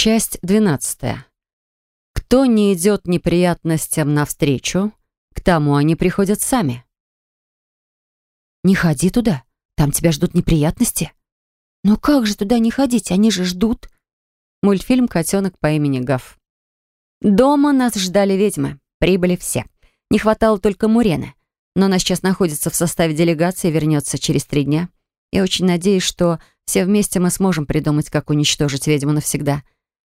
Часть двенадцатая. Кто не идет неприятностям навстречу, к тому они приходят сами. «Не ходи туда, там тебя ждут неприятности». «Но как же туда не ходить, они же ждут». Мультфильм «Котенок по имени Гав». Дома нас ждали ведьмы, прибыли все. Не хватало только Мурены, но она сейчас находится в составе делегации и вернется через три дня. Я очень надеюсь, что все вместе мы сможем придумать, как уничтожить ведьму навсегда.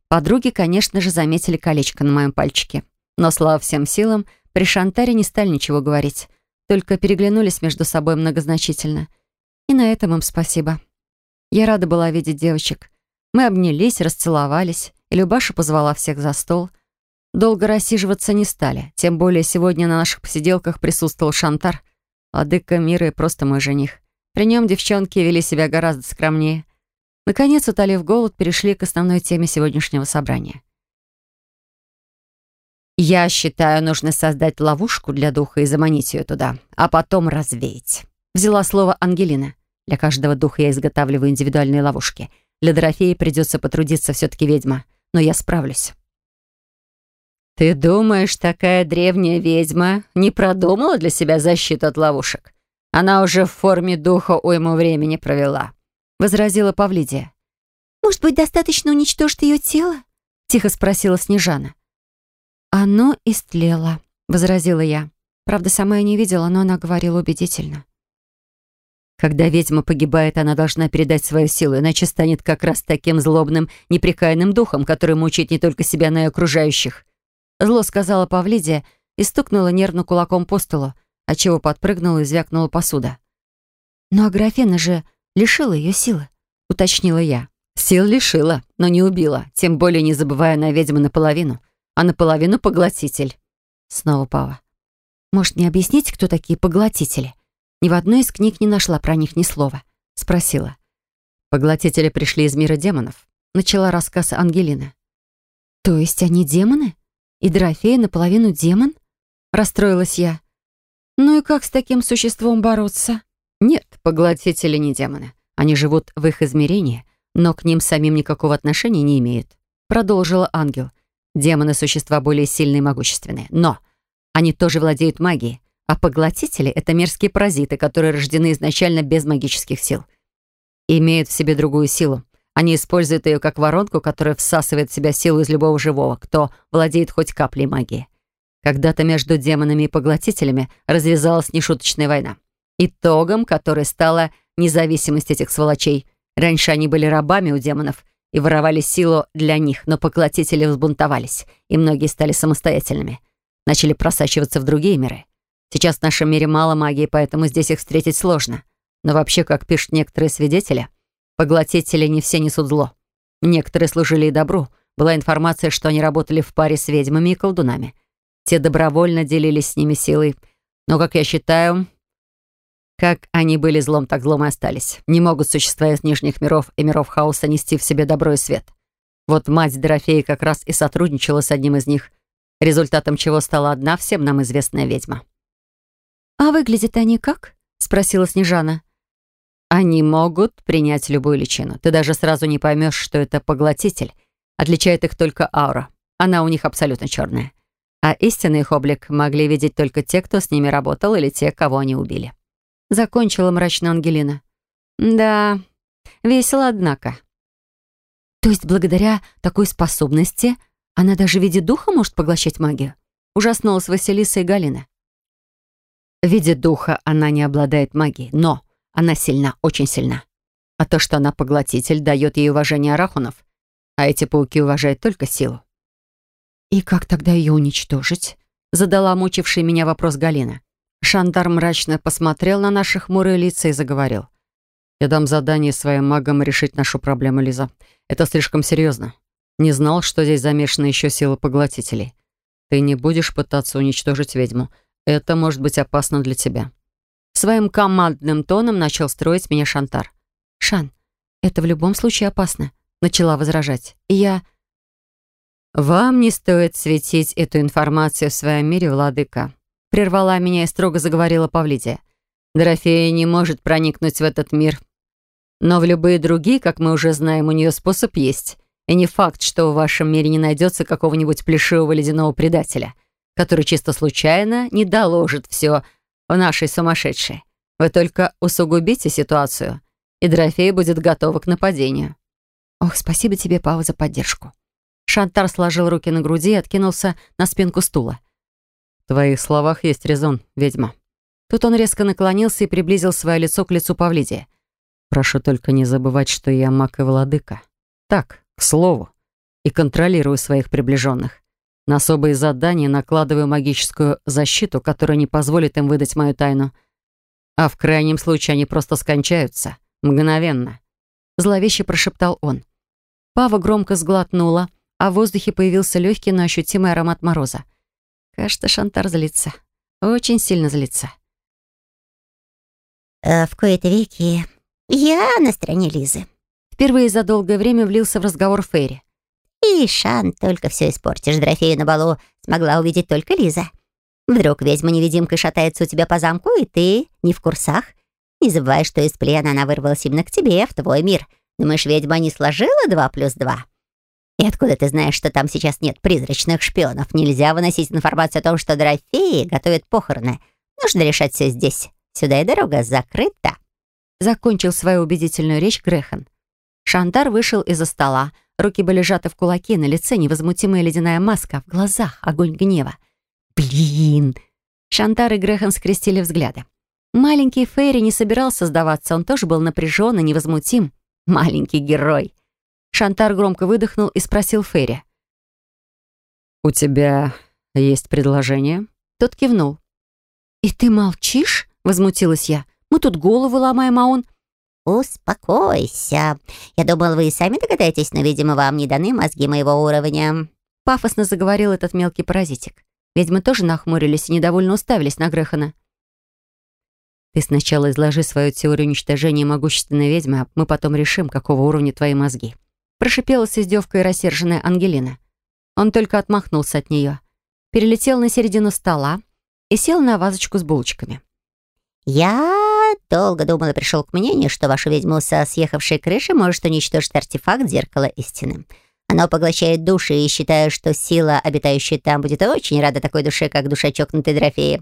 Подруги, конечно же, заметили колечко на моем пальчике. Но, слава всем силам, при Шантаре не стали ничего говорить. Только переглянулись между собой многозначительно. И на этом им спасибо. Я рада была видеть девочек. Мы обнялись, расцеловались, и Любаша позвала всех за стол. Долго рассиживаться не стали, тем более сегодня на наших посиделках присутствовал Шантар, владыка мира и просто мой жених. При нем девчонки вели себя гораздо скромнее. Наконец, утолив голод, перешли к основной теме сегодняшнего собрания. «Я считаю, нужно создать ловушку для духа и заманить ее туда, а потом развеять», — взяла слово Ангелина. «Для каждого духа я изготавливаю индивидуальные ловушки. Для Дорофеи придется потрудиться все-таки ведьма, но я справлюсь». «Ты думаешь, такая древняя ведьма не продумала для себя защиту от ловушек?» Она уже в форме духа уйму времени провела», — возразила Павлидия. «Может быть, достаточно уничтожить ее тело?» — тихо спросила Снежана. «Оно истлело», — возразила я. Правда, сама я не видела, но она говорила убедительно. Когда ведьма погибает, она должна передать свою силу, иначе станет как раз таким злобным, неприкаянным духом, который мучает не только себя, но и окружающих. Зло сказала Павлидия и стукнула нервно кулаком по столу, отчего подпрыгнула и звякнула посуда. «Но Аграфена же лишила ее силы», — уточнила я. «Сил лишила, но не убила, тем более не забывая на ведьму наполовину, а наполовину поглотитель». Снова Пава. «Может, не объяснить, кто такие поглотители? Ни в одной из книг не нашла про них ни слова», — спросила. «Поглотители пришли из мира демонов», — начала рассказ Ангелина. «То есть они демоны? И Дорофея наполовину демон?» — расстроилась я. Ну и как с таким существом бороться? Нет, поглотители не демоны. Они живут в их измерении, но к ним самим никакого отношения не имеют. Продолжила ангел. Демоны — существа более сильные и могущественные. Но они тоже владеют магией, а поглотители — это мерзкие паразиты, которые рождены изначально без магических сил. Имеют в себе другую силу. Они используют ее как воронку, которая всасывает в себя силу из любого живого, кто владеет хоть каплей магии. Когда-то между демонами и поглотителями развязалась нешуточная война. Итогом которой стала независимость этих сволочей. Раньше они были рабами у демонов и воровали силу для них, но поглотители взбунтовались, и многие стали самостоятельными. Начали просачиваться в другие миры. Сейчас в нашем мире мало магии, поэтому здесь их встретить сложно. Но вообще, как пишут некоторые свидетели, поглотители не все несут зло. Некоторые служили и добру. Была информация, что они работали в паре с ведьмами и колдунами. Те добровольно делились с ними силой. Но, как я считаю, как они были злом, так злом и остались. Не могут существа из нижних миров и миров хаоса нести в себе добро и свет. Вот мать Дорофеи как раз и сотрудничала с одним из них, результатом чего стала одна всем нам известная ведьма. «А выглядят они как?» — спросила Снежана. «Они могут принять любую личину. Ты даже сразу не поймешь, что это поглотитель. Отличает их только аура. Она у них абсолютно черная а истинный их облик могли видеть только те, кто с ними работал, или те, кого они убили. Закончила мрачно Ангелина. Да, весело, однако. То есть благодаря такой способности она даже в виде духа может поглощать магию? Ужаснулась Василиса и Галина. В виде духа она не обладает магией, но она сильна, очень сильна. А то, что она поглотитель, дает ей уважение арахунов, а эти пауки уважают только силу. «И как тогда ее уничтожить?» Задала мучивший меня вопрос Галина. Шандар мрачно посмотрел на наши хмурые лица и заговорил. «Я дам задание своим магам решить нашу проблему, Лиза. Это слишком серьезно. Не знал, что здесь замешаны еще силы поглотителей. Ты не будешь пытаться уничтожить ведьму. Это может быть опасно для тебя». Своим командным тоном начал строить меня Шантар. «Шан, это в любом случае опасно», — начала возражать. «И я...» «Вам не стоит светить эту информацию в своем мире, владыка», прервала меня и строго заговорила Павлидия. «Дорофея не может проникнуть в этот мир. Но в любые другие, как мы уже знаем, у нее способ есть. И не факт, что в вашем мире не найдется какого-нибудь плешивого ледяного предателя, который чисто случайно не доложит все в нашей сумасшедшей. Вы только усугубите ситуацию, и Дорофея будет готова к нападению». «Ох, спасибо тебе, Пава, за поддержку». Шантар сложил руки на груди и откинулся на спинку стула. «В твоих словах есть резон, ведьма». Тут он резко наклонился и приблизил свое лицо к лицу Павлидия. «Прошу только не забывать, что я маг и владыка. Так, к слову. И контролирую своих приближенных. На особые задания накладываю магическую защиту, которая не позволит им выдать мою тайну. А в крайнем случае они просто скончаются. Мгновенно. Зловеще прошептал он. Пава громко сглотнула, а в воздухе появился легкий, но ощутимый аромат мороза. Кажется, Шантар злится. Очень сильно злится. «Э, «В кои-то веки я на стороне Лизы». Впервые за долгое время влился в разговор Ферри. «И, Шан, только все испортишь. Дорофею на балу смогла увидеть только Лиза. Вдруг ведьма-невидимкой шатается у тебя по замку, и ты не в курсах. Не забывай, что из плена она вырвалась именно к тебе, в твой мир. Думаешь, ведьма не сложила два плюс два? И откуда ты знаешь, что там сейчас нет призрачных шпионов? Нельзя выносить информацию о том, что Дорофеи готовят похороны. Нужно решать все здесь. Сюда и дорога закрыта». Закончил свою убедительную речь Грехан. Шантар вышел из-за стола. Руки были сжаты в кулаки, на лице невозмутимая ледяная маска, в глазах огонь гнева. «Блин!» Шантар и Грехан скрестили взгляды. Маленький Фейри не собирался сдаваться, он тоже был напряжен и невозмутим. Маленький герой. Шантар громко выдохнул и спросил Фейри. «У тебя есть предложение?» Тот кивнул. «И ты молчишь?» — возмутилась я. «Мы тут голову ломаем, а он...» «Успокойся. Я думал, вы и сами догадаетесь, но, видимо, вам не даны мозги моего уровня». Пафосно заговорил этот мелкий паразитик. Ведьмы тоже нахмурились и недовольно уставились на Грехана. «Ты сначала изложи свою теорию уничтожения могущественной ведьмы, а мы потом решим, какого уровня твои мозги». Прошипела с издевкой рассерженная Ангелина. Он только отмахнулся от нее, перелетел на середину стола и сел на вазочку с булочками. «Я долго думал и пришел к мнению, что ваша ведьма со съехавшей крыши может уничтожить артефакт зеркала истины. Оно поглощает души, и считаю, что сила, обитающая там, будет очень рада такой душе, как душа чокнутой Дорофеи».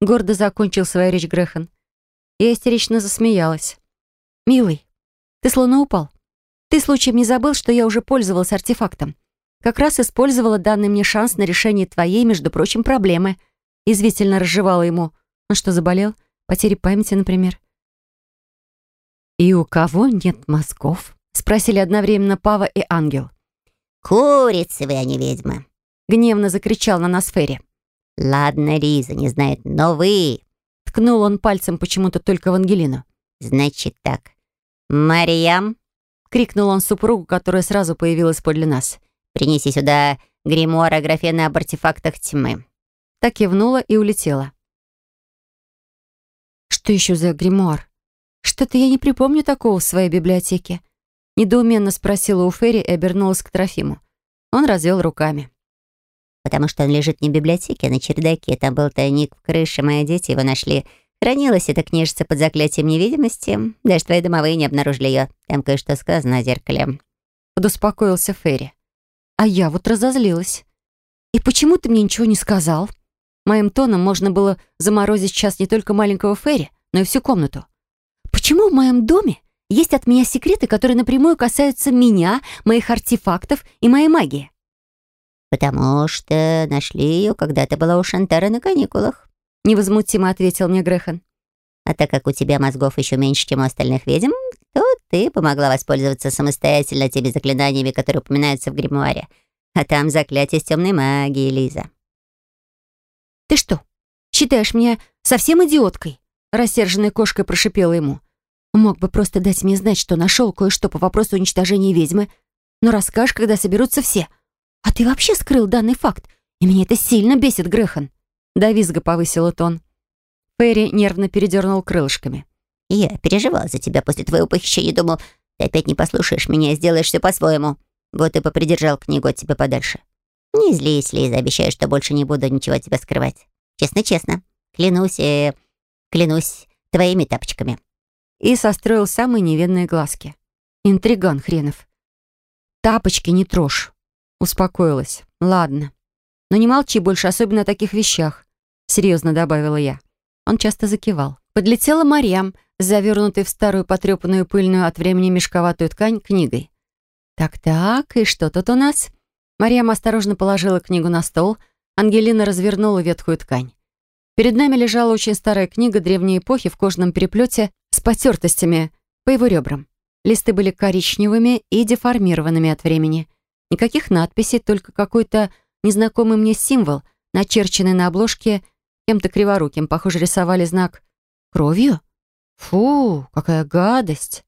Гордо закончил свою речь Грехан. Я истерично засмеялась. «Милый, ты словно упал. Ты случаем не забыл, что я уже пользовалась артефактом? Как раз использовала данный мне шанс на решение твоей, между прочим, проблемы». Извительно разжевала ему. Он что, заболел? Потери памяти, например. «И у кого нет мозгов?» — спросили одновременно Пава и Ангел. «Курицы вы, а не ведьмы!» — гневно закричал на нас Ферри. «Ладно, Риза не знает, но вы...» — ткнул он пальцем почему-то только в Ангелину. «Значит так. Марьям...» — крикнул он супругу, которая сразу появилась подле нас. «Принеси сюда гримуар о графены об артефактах тьмы». Так кивнула и улетела. Что еще за гримуар? Что-то я не припомню такого в своей библиотеке. Недоуменно спросила у Ферри и обернулась к Трофиму. Он развел руками. «Потому что он лежит не в библиотеке, а на чердаке. Там был тайник в крыше, мои дети его нашли. Хранилась эта книжица под заклятием невидимости. Даже твои домовые не обнаружили ее. Там кое-что сказано о зеркале». Подуспокоился Ферри. А я вот разозлилась. «И почему ты мне ничего не сказал?» Моим тоном можно было заморозить сейчас не только маленького Ферри, но и всю комнату. Почему в моем доме есть от меня секреты, которые напрямую касаются меня, моих артефактов и моей магии? «Потому что нашли ее, когда ты была у Шантара на каникулах», — невозмутимо ответил мне Грехан. «А так как у тебя мозгов еще меньше, чем у остальных ведьм, то ты помогла воспользоваться самостоятельно теми заклинаниями, которые упоминаются в гримуаре. А там заклятие с темной магией, Лиза. «Ты что, считаешь меня совсем идиоткой?» Рассерженной кошкой прошипела ему. «Мог бы просто дать мне знать, что нашел кое-что по вопросу уничтожения ведьмы, но расскажешь, когда соберутся все. А ты вообще скрыл данный факт, и меня это сильно бесит, Грехан». До визга повысила тон. Ферри нервно передернул крылышками. «Я переживал за тебя после твоего похищения. Думал, ты опять не послушаешь меня и сделаешь все по-своему. Вот и попридержал книгу от тебя подальше. «Не злись, Лиза, обещаю, что больше не буду ничего от тебя скрывать. Честно-честно. Клянусь, э, клянусь твоими тапочками». И состроил самые невинные глазки. Интриган хренов. «Тапочки не трожь». Успокоилась. «Ладно. Но не молчи больше, особенно о таких вещах», — серьезно добавила я. Он часто закивал. Подлетела Марьям, завернутый в старую потрепанную пыльную от времени мешковатую ткань книгой. «Так-так, и что тут у нас?» Марьям осторожно положила книгу на стол. Ангелина развернула ветхую ткань. Перед нами лежала очень старая книга древней эпохи в кожаном переплете с потертостями по его ребрам. Листы были коричневыми и деформированными от времени. Никаких надписей, только какой-то незнакомый мне символ, начерченный на обложке кем-то криворуким. Похоже, рисовали знак «Кровью?» Фу, какая гадость!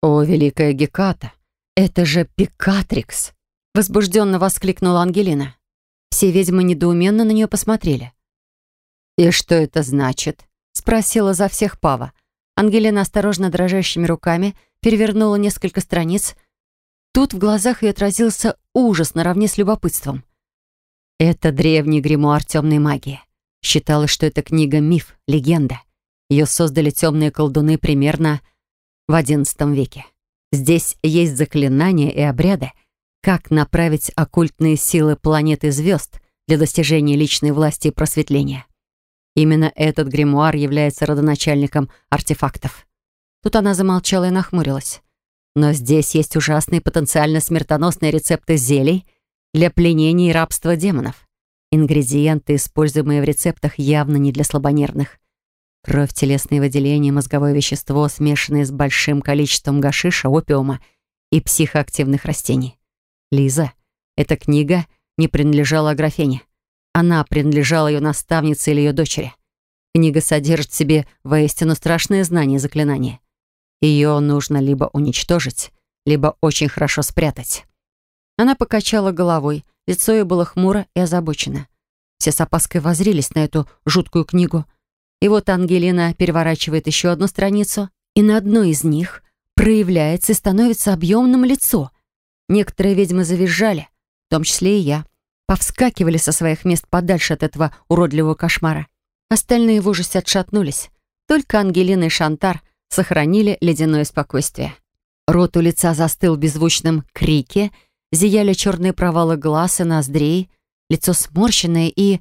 О, великая Геката! Это же Пикатрикс! Возбужденно воскликнула Ангелина. Все ведьмы недоуменно на нее посмотрели. «И что это значит?» спросила за всех Пава. Ангелина осторожно дрожащими руками перевернула несколько страниц. Тут в глазах ее отразился ужас наравне с любопытством. Это древний гримуар темной магии. Считалось, что эта книга — миф, легенда. Ее создали темные колдуны примерно в XI веке. Здесь есть заклинания и обряды, как направить оккультные силы планеты звезд для достижения личной власти и просветления. Именно этот гримуар является родоначальником артефактов. Тут она замолчала и нахмурилась. Но здесь есть ужасные потенциально смертоносные рецепты зелий для пленения и рабства демонов. Ингредиенты, используемые в рецептах, явно не для слабонервных. Кровь, телесные выделения, мозговое вещество, смешанное с большим количеством гашиша, опиума и психоактивных растений. Лиза, эта книга не принадлежала Аграфене. Она принадлежала ее наставнице или ее дочери. Книга содержит в себе воистину страшные знания и заклинания. Ее нужно либо уничтожить, либо очень хорошо спрятать. Она покачала головой, лицо ее было хмуро и озабочено. Все с опаской возрились на эту жуткую книгу — и вот Ангелина переворачивает еще одну страницу, и на одной из них проявляется и становится объемным лицо. Некоторые ведьмы завизжали, в том числе и я. Повскакивали со своих мест подальше от этого уродливого кошмара. Остальные в ужасе отшатнулись. Только Ангелина и Шантар сохранили ледяное спокойствие. Рот у лица застыл в беззвучном крике, зияли черные провалы глаз и ноздрей, лицо сморщенное и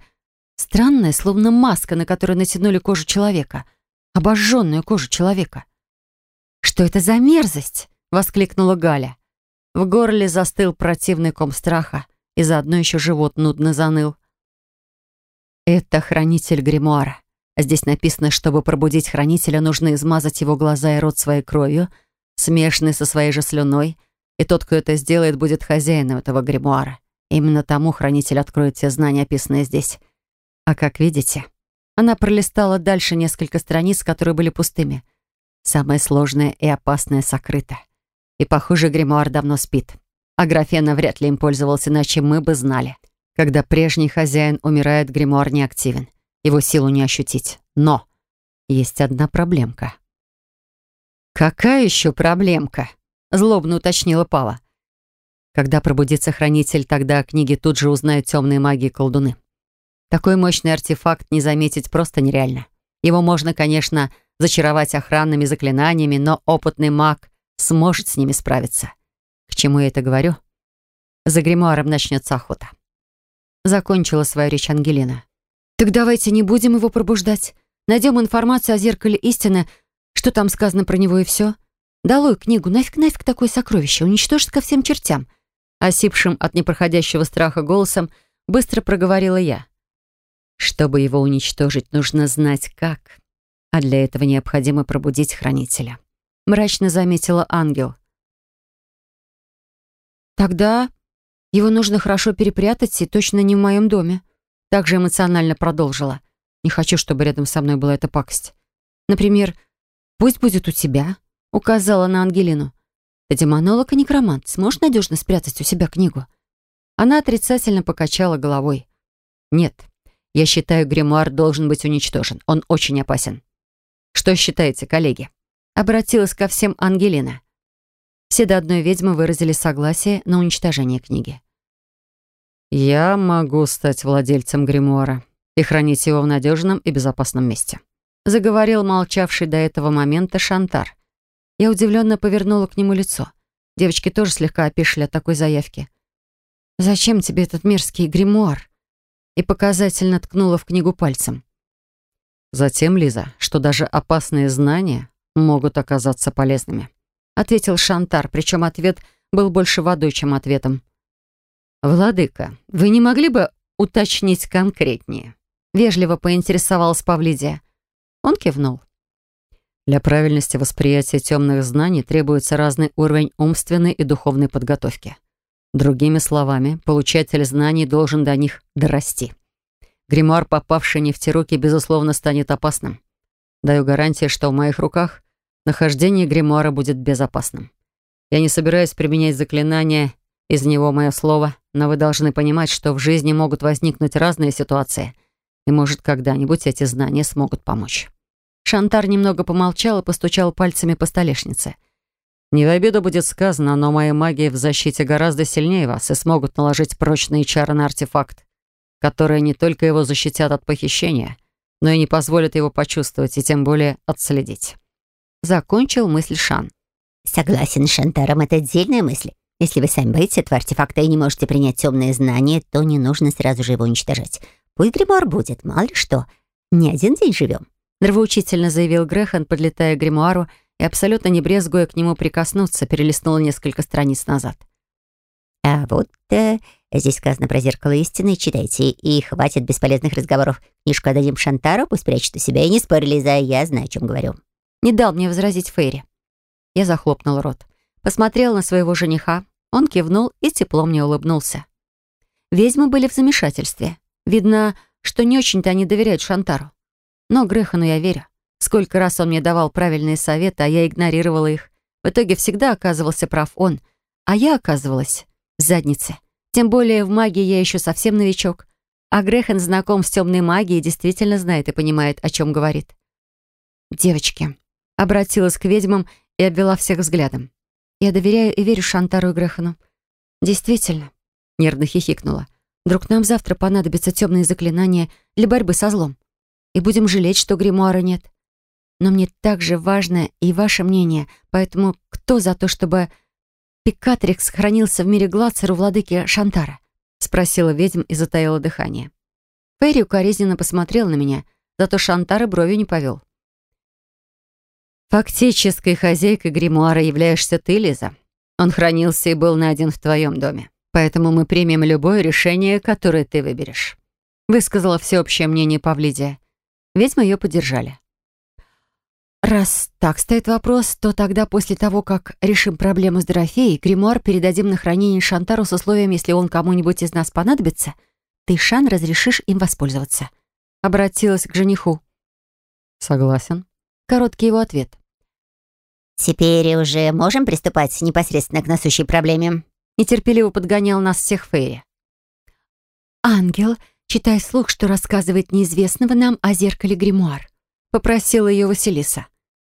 Странная, словно маска, на которую натянули кожу человека. Обожженную кожу человека. «Что это за мерзость?» — воскликнула Галя. В горле застыл противный ком страха, и заодно еще живот нудно заныл. «Это хранитель гримуара. Здесь написано, чтобы пробудить хранителя, нужно измазать его глаза и рот своей кровью, смешанной со своей же слюной, и тот, кто это сделает, будет хозяином этого гримуара. Именно тому хранитель откроет все знания, описанные здесь. А как видите, она пролистала дальше несколько страниц, которые были пустыми. Самое сложное и опасное сокрыто. И, похоже, гримуар давно спит. А графена вряд ли им пользовался, иначе мы бы знали. Когда прежний хозяин умирает, гримуар не активен. Его силу не ощутить. Но есть одна проблемка. «Какая еще проблемка?» — злобно уточнила Пава. Когда пробудится хранитель, тогда книги тут же узнают темные маги и колдуны. Такой мощный артефакт не заметить просто нереально. Его можно, конечно, зачаровать охранными заклинаниями, но опытный маг сможет с ними справиться. К чему я это говорю? За гримуаром начнется охота. Закончила свою речь Ангелина. «Так давайте не будем его пробуждать. Найдем информацию о зеркале истины, что там сказано про него и все. Долой книгу, нафиг, нафиг такое сокровище, уничтожить ко всем чертям». Осипшим от непроходящего страха голосом быстро проговорила я. Чтобы его уничтожить, нужно знать как. А для этого необходимо пробудить хранителя. Мрачно заметила ангел. Тогда его нужно хорошо перепрятать и точно не в моем доме. Также эмоционально продолжила. Не хочу, чтобы рядом со мной была эта пакость. Например, пусть будет у тебя, указала на Ангелину. Ты демонолог и некромант. Сможешь надежно спрятать у себя книгу? Она отрицательно покачала головой. Нет, я считаю, гримуар должен быть уничтожен. Он очень опасен. Что считаете, коллеги?» Обратилась ко всем Ангелина. Все до одной ведьмы выразили согласие на уничтожение книги. «Я могу стать владельцем гримуара и хранить его в надежном и безопасном месте», заговорил молчавший до этого момента Шантар. Я удивленно повернула к нему лицо. Девочки тоже слегка опешили от такой заявки. «Зачем тебе этот мерзкий гримуар?» И показательно ткнула в книгу пальцем. «Затем, Лиза, что даже опасные знания могут оказаться полезными», ответил Шантар, причем ответ был больше водой, чем ответом. «Владыка, вы не могли бы уточнить конкретнее?» Вежливо поинтересовалась Павлидия. Он кивнул. Для правильности восприятия темных знаний требуется разный уровень умственной и духовной подготовки. Другими словами, получатель знаний должен до них дорасти. Гримуар, попавший не в те руки, безусловно, станет опасным. Даю гарантии, что в моих руках нахождение гримуара будет безопасным. Я не собираюсь применять заклинания, из него мое слово, но вы должны понимать, что в жизни могут возникнуть разные ситуации, и, может, когда-нибудь эти знания смогут помочь. Шантар немного помолчал и постучал пальцами по столешнице. «Не в обиду будет сказано, но моя магия в защите гораздо сильнее вас и смогут наложить прочные чары на артефакт, которые не только его защитят от похищения, но и не позволят его почувствовать и тем более отследить». Закончил мысль Шан. «Согласен с Шантаром, это отдельная мысль. Если вы сами боитесь этого артефакта и не можете принять темные знания, то не нужно сразу же его уничтожать. Пусть гримуар будет, мало ли что. Не один день живем. Нравоучительно заявил Грехан, подлетая к гримуару и абсолютно не брезгуя к нему прикоснуться, перелистнула несколько страниц назад. «А вот э, здесь сказано про зеркало истины, читайте, и хватит бесполезных разговоров. Книжку отдадим Шантару, пусть прячет у себя, и не спорили Лиза, я знаю, о чем говорю». Не дал мне возразить Фейри. Я захлопнул рот. Посмотрел на своего жениха, он кивнул и тепло мне улыбнулся. Ведьмы были в замешательстве. Видно, что не очень-то они доверяют Шантару. Но Грехану я верю. Сколько раз он мне давал правильные советы, а я игнорировала их. В итоге всегда оказывался прав он, а я оказывалась в заднице. Тем более в магии я еще совсем новичок. А Грехан знаком с темной магией, действительно знает и понимает, о чем говорит. «Девочки», — обратилась к ведьмам и обвела всех взглядом. «Я доверяю и верю Шантару и Грехану». «Действительно», — нервно хихикнула. «Вдруг нам завтра понадобятся темные заклинания для борьбы со злом и будем жалеть, что гримуара нет. Но мне также важно и ваше мнение, поэтому кто за то, чтобы Пикатрикс сохранился в мире Глацер у владыки Шантара?» — спросила ведьм и затаила дыхание. Ферри укоризненно посмотрел на меня, зато Шантар и бровью не повел. «Фактической хозяйкой гримуара являешься ты, Лиза. Он хранился и был найден в твоем доме. Поэтому мы примем любое решение, которое ты выберешь», — высказала всеобщее мнение Павлидия. Ведьмы ее поддержали. «Раз так стоит вопрос, то тогда после того, как решим проблему с Дорофеей, гримуар передадим на хранение Шантару с условием, если он кому-нибудь из нас понадобится, ты, Шан, разрешишь им воспользоваться». Обратилась к жениху. «Согласен». Короткий его ответ. «Теперь уже можем приступать непосредственно к насущей проблеме?» Нетерпеливо подгонял нас всех Фейри. «Ангел, читай слух, что рассказывает неизвестного нам о зеркале гримуар», — попросила ее Василиса.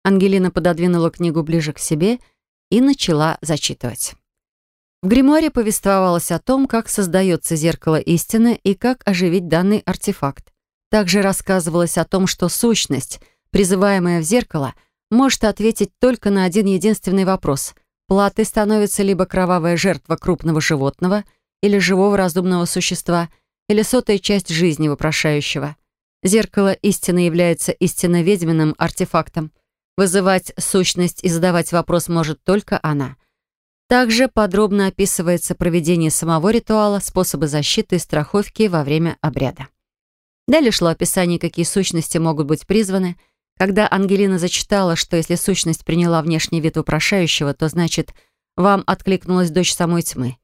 Ангелина пододвинула книгу ближе к себе и начала зачитывать. В гримуаре повествовалось о том, как создается зеркало истины и как оживить данный артефакт. Также рассказывалось о том, что сущность, призываемая в зеркало, может ответить только на один единственный вопрос. Платой становится либо кровавая жертва крупного животного или живого разумного существа — или сотая часть жизни вопрошающего. Зеркало истины является истинно ведьминым артефактом. Вызывать сущность и задавать вопрос может только она. Также подробно описывается проведение самого ритуала, способы защиты и страховки во время обряда. Далее шло описание, какие сущности могут быть призваны. Когда Ангелина зачитала, что если сущность приняла внешний вид вопрошающего, то значит, вам откликнулась дочь самой тьмы.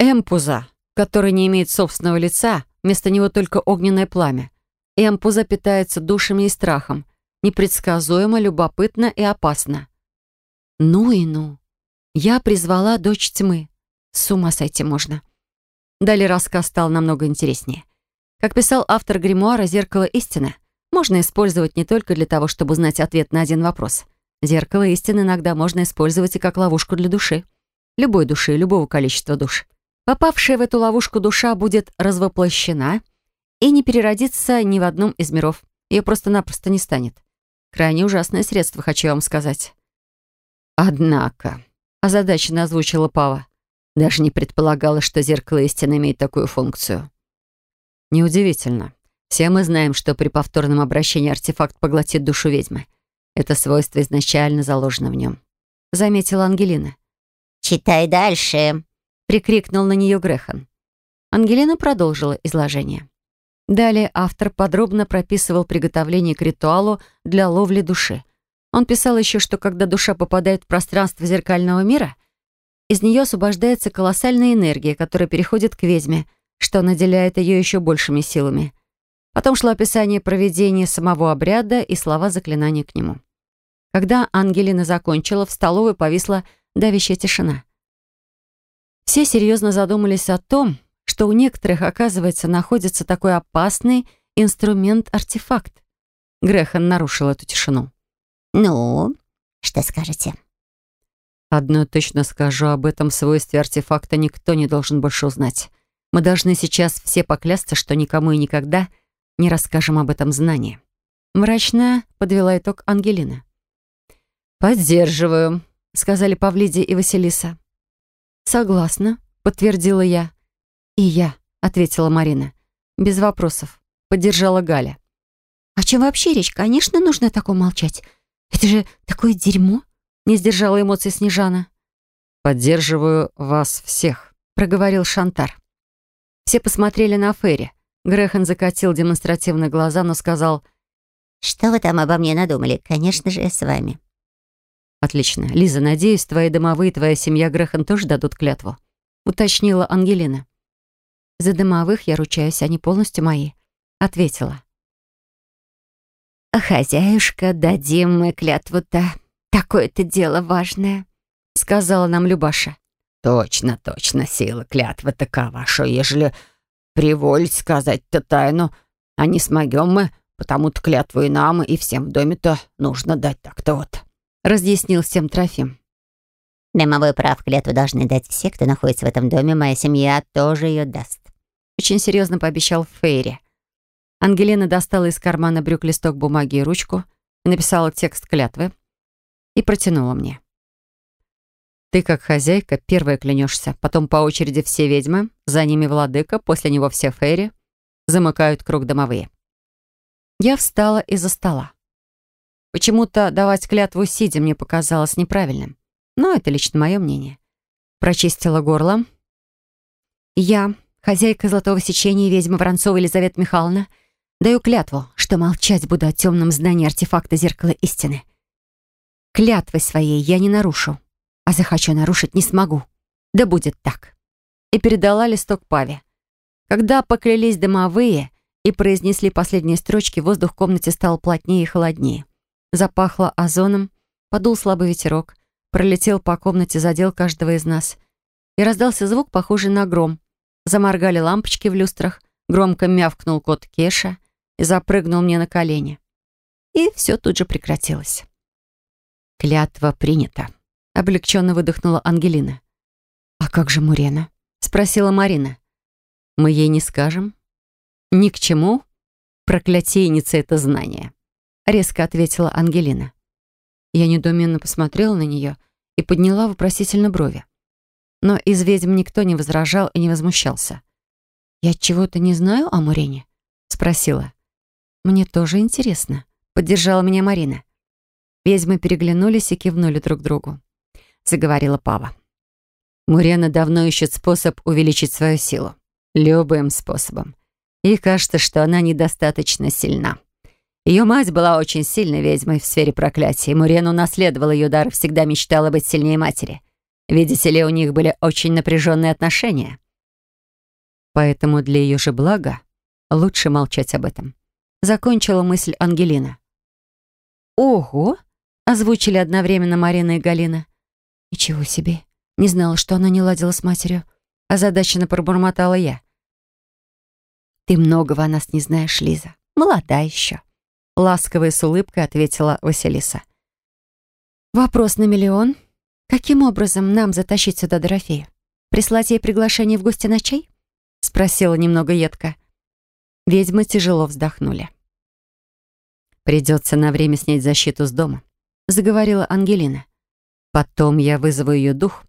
Эмпуза который не имеет собственного лица, вместо него только огненное пламя. Эмпуза питается душами и страхом, непредсказуемо, любопытно и опасно. Ну и ну. Я призвала дочь тьмы. С ума сойти можно. Далее рассказ стал намного интереснее. Как писал автор гримуара «Зеркало истины», можно использовать не только для того, чтобы узнать ответ на один вопрос. Зеркало истины иногда можно использовать и как ловушку для души. Любой души, любого количества душ. Попавшая в эту ловушку душа будет развоплощена и не переродится ни в одном из миров. Ее просто-напросто не станет. Крайне ужасное средство, хочу вам сказать. Однако, озадаченно озвучила Пава. Даже не предполагала, что зеркало истины имеет такую функцию. Неудивительно. Все мы знаем, что при повторном обращении артефакт поглотит душу ведьмы. Это свойство изначально заложено в нем. Заметила Ангелина. «Читай дальше», — прикрикнул на нее Грехан. Ангелина продолжила изложение. Далее автор подробно прописывал приготовление к ритуалу для ловли души. Он писал еще, что когда душа попадает в пространство зеркального мира, из нее освобождается колоссальная энергия, которая переходит к ведьме, что наделяет ее еще большими силами. Потом шло описание проведения самого обряда и слова заклинания к нему. Когда Ангелина закончила, в столовой повисла давящая тишина. Все серьезно задумались о том, что у некоторых, оказывается, находится такой опасный инструмент-артефакт. Грехан нарушил эту тишину. «Ну, что скажете?» «Одно точно скажу, об этом свойстве артефакта никто не должен больше узнать. Мы должны сейчас все поклясться, что никому и никогда не расскажем об этом знании». Мрачно подвела итог Ангелина. «Поддерживаю», — сказали Павлидия и Василиса. «Согласна», — подтвердила я. «И я», — ответила Марина. «Без вопросов», — поддержала Галя. «О чем вообще речь? Конечно, нужно такое молчать. Это же такое дерьмо!» — не сдержала эмоций Снежана. «Поддерживаю вас всех», — проговорил Шантар. Все посмотрели на Ферри. Грехан закатил демонстративно глаза, но сказал... «Что вы там обо мне надумали? Конечно же, с вами». «Отлично. Лиза, надеюсь, твои домовые и твоя семья Грехан тоже дадут клятву», — уточнила Ангелина. «За домовых я ручаюсь, они полностью мои», — ответила. «Хозяюшка, дадим мы клятву-то. Такое-то дело важное», — сказала нам Любаша. «Точно, точно, сила клятвы такова, что ежели приволить сказать-то тайну, а не смогем мы, потому-то клятву и нам, и всем в доме-то нужно дать так-то вот», — разъяснил всем Трофим. «Домовой прав клятву должны дать все, кто находится в этом доме, моя семья тоже ее даст», очень серьезно пообещал Фейри. Ангелина достала из кармана брюк листок бумаги и ручку, написала текст клятвы и протянула мне. Ты, как хозяйка, первая клянешься, потом по очереди все ведьмы, за ними владыка, после него все фейри, замыкают круг домовые. Я встала из-за стола. Почему-то давать клятву сидя мне показалось неправильным, но это лично мое мнение. Прочистила горло. Я, хозяйка Золотого Сечения ведьма Воронцова Елизавета Михайловна, даю клятву, что молчать буду о темном знании артефакта зеркала истины. Клятвы своей я не нарушу, а захочу нарушить не смогу. Да будет так. И передала листок Паве. Когда поклялись домовые и произнесли последние строчки, воздух в комнате стал плотнее и холоднее. Запахло озоном, подул слабый ветерок, пролетел по комнате, задел каждого из нас. И раздался звук, похожий на гром. Заморгали лампочки в люстрах, громко мявкнул кот Кеша и запрыгнул мне на колени. И все тут же прекратилось. «Клятва принята», — облегченно выдохнула Ангелина. «А как же Мурена?» — спросила Марина. «Мы ей не скажем?» «Ни к чему. Проклятийница — это знание», — резко ответила Ангелина. Я недоуменно посмотрела на нее и подняла вопросительно брови. Но из ведьм никто не возражал и не возмущался. «Я чего-то не знаю о Мурене?» — спросила. «Мне тоже интересно», — поддержала меня Марина. Ведьмы переглянулись и кивнули друг другу. Заговорила Пава. Мурена давно ищет способ увеличить свою силу. Любым способом. И кажется, что она недостаточно сильна. Ее мать была очень сильной ведьмой в сфере проклятий. Мурена унаследовала ее дар и всегда мечтала быть сильнее матери. Видите ли, у них были очень напряженные отношения. Поэтому для ее же блага лучше молчать об этом. Закончила мысль Ангелина. «Ого!» — озвучили одновременно Марина и Галина. «Ничего себе! Не знала, что она не ладила с матерью». Озадаченно пробормотала я. «Ты многого о нас не знаешь, Лиза. Молода еще». Ласково с улыбкой ответила Василиса. «Вопрос на миллион. Каким образом нам затащить сюда Дорофею? Прислать ей приглашение в гости на чай?» Спросила немного едко. Ведьмы тяжело вздохнули. «Придется на время снять защиту с дома», — заговорила Ангелина. Потом я вызову ее дух,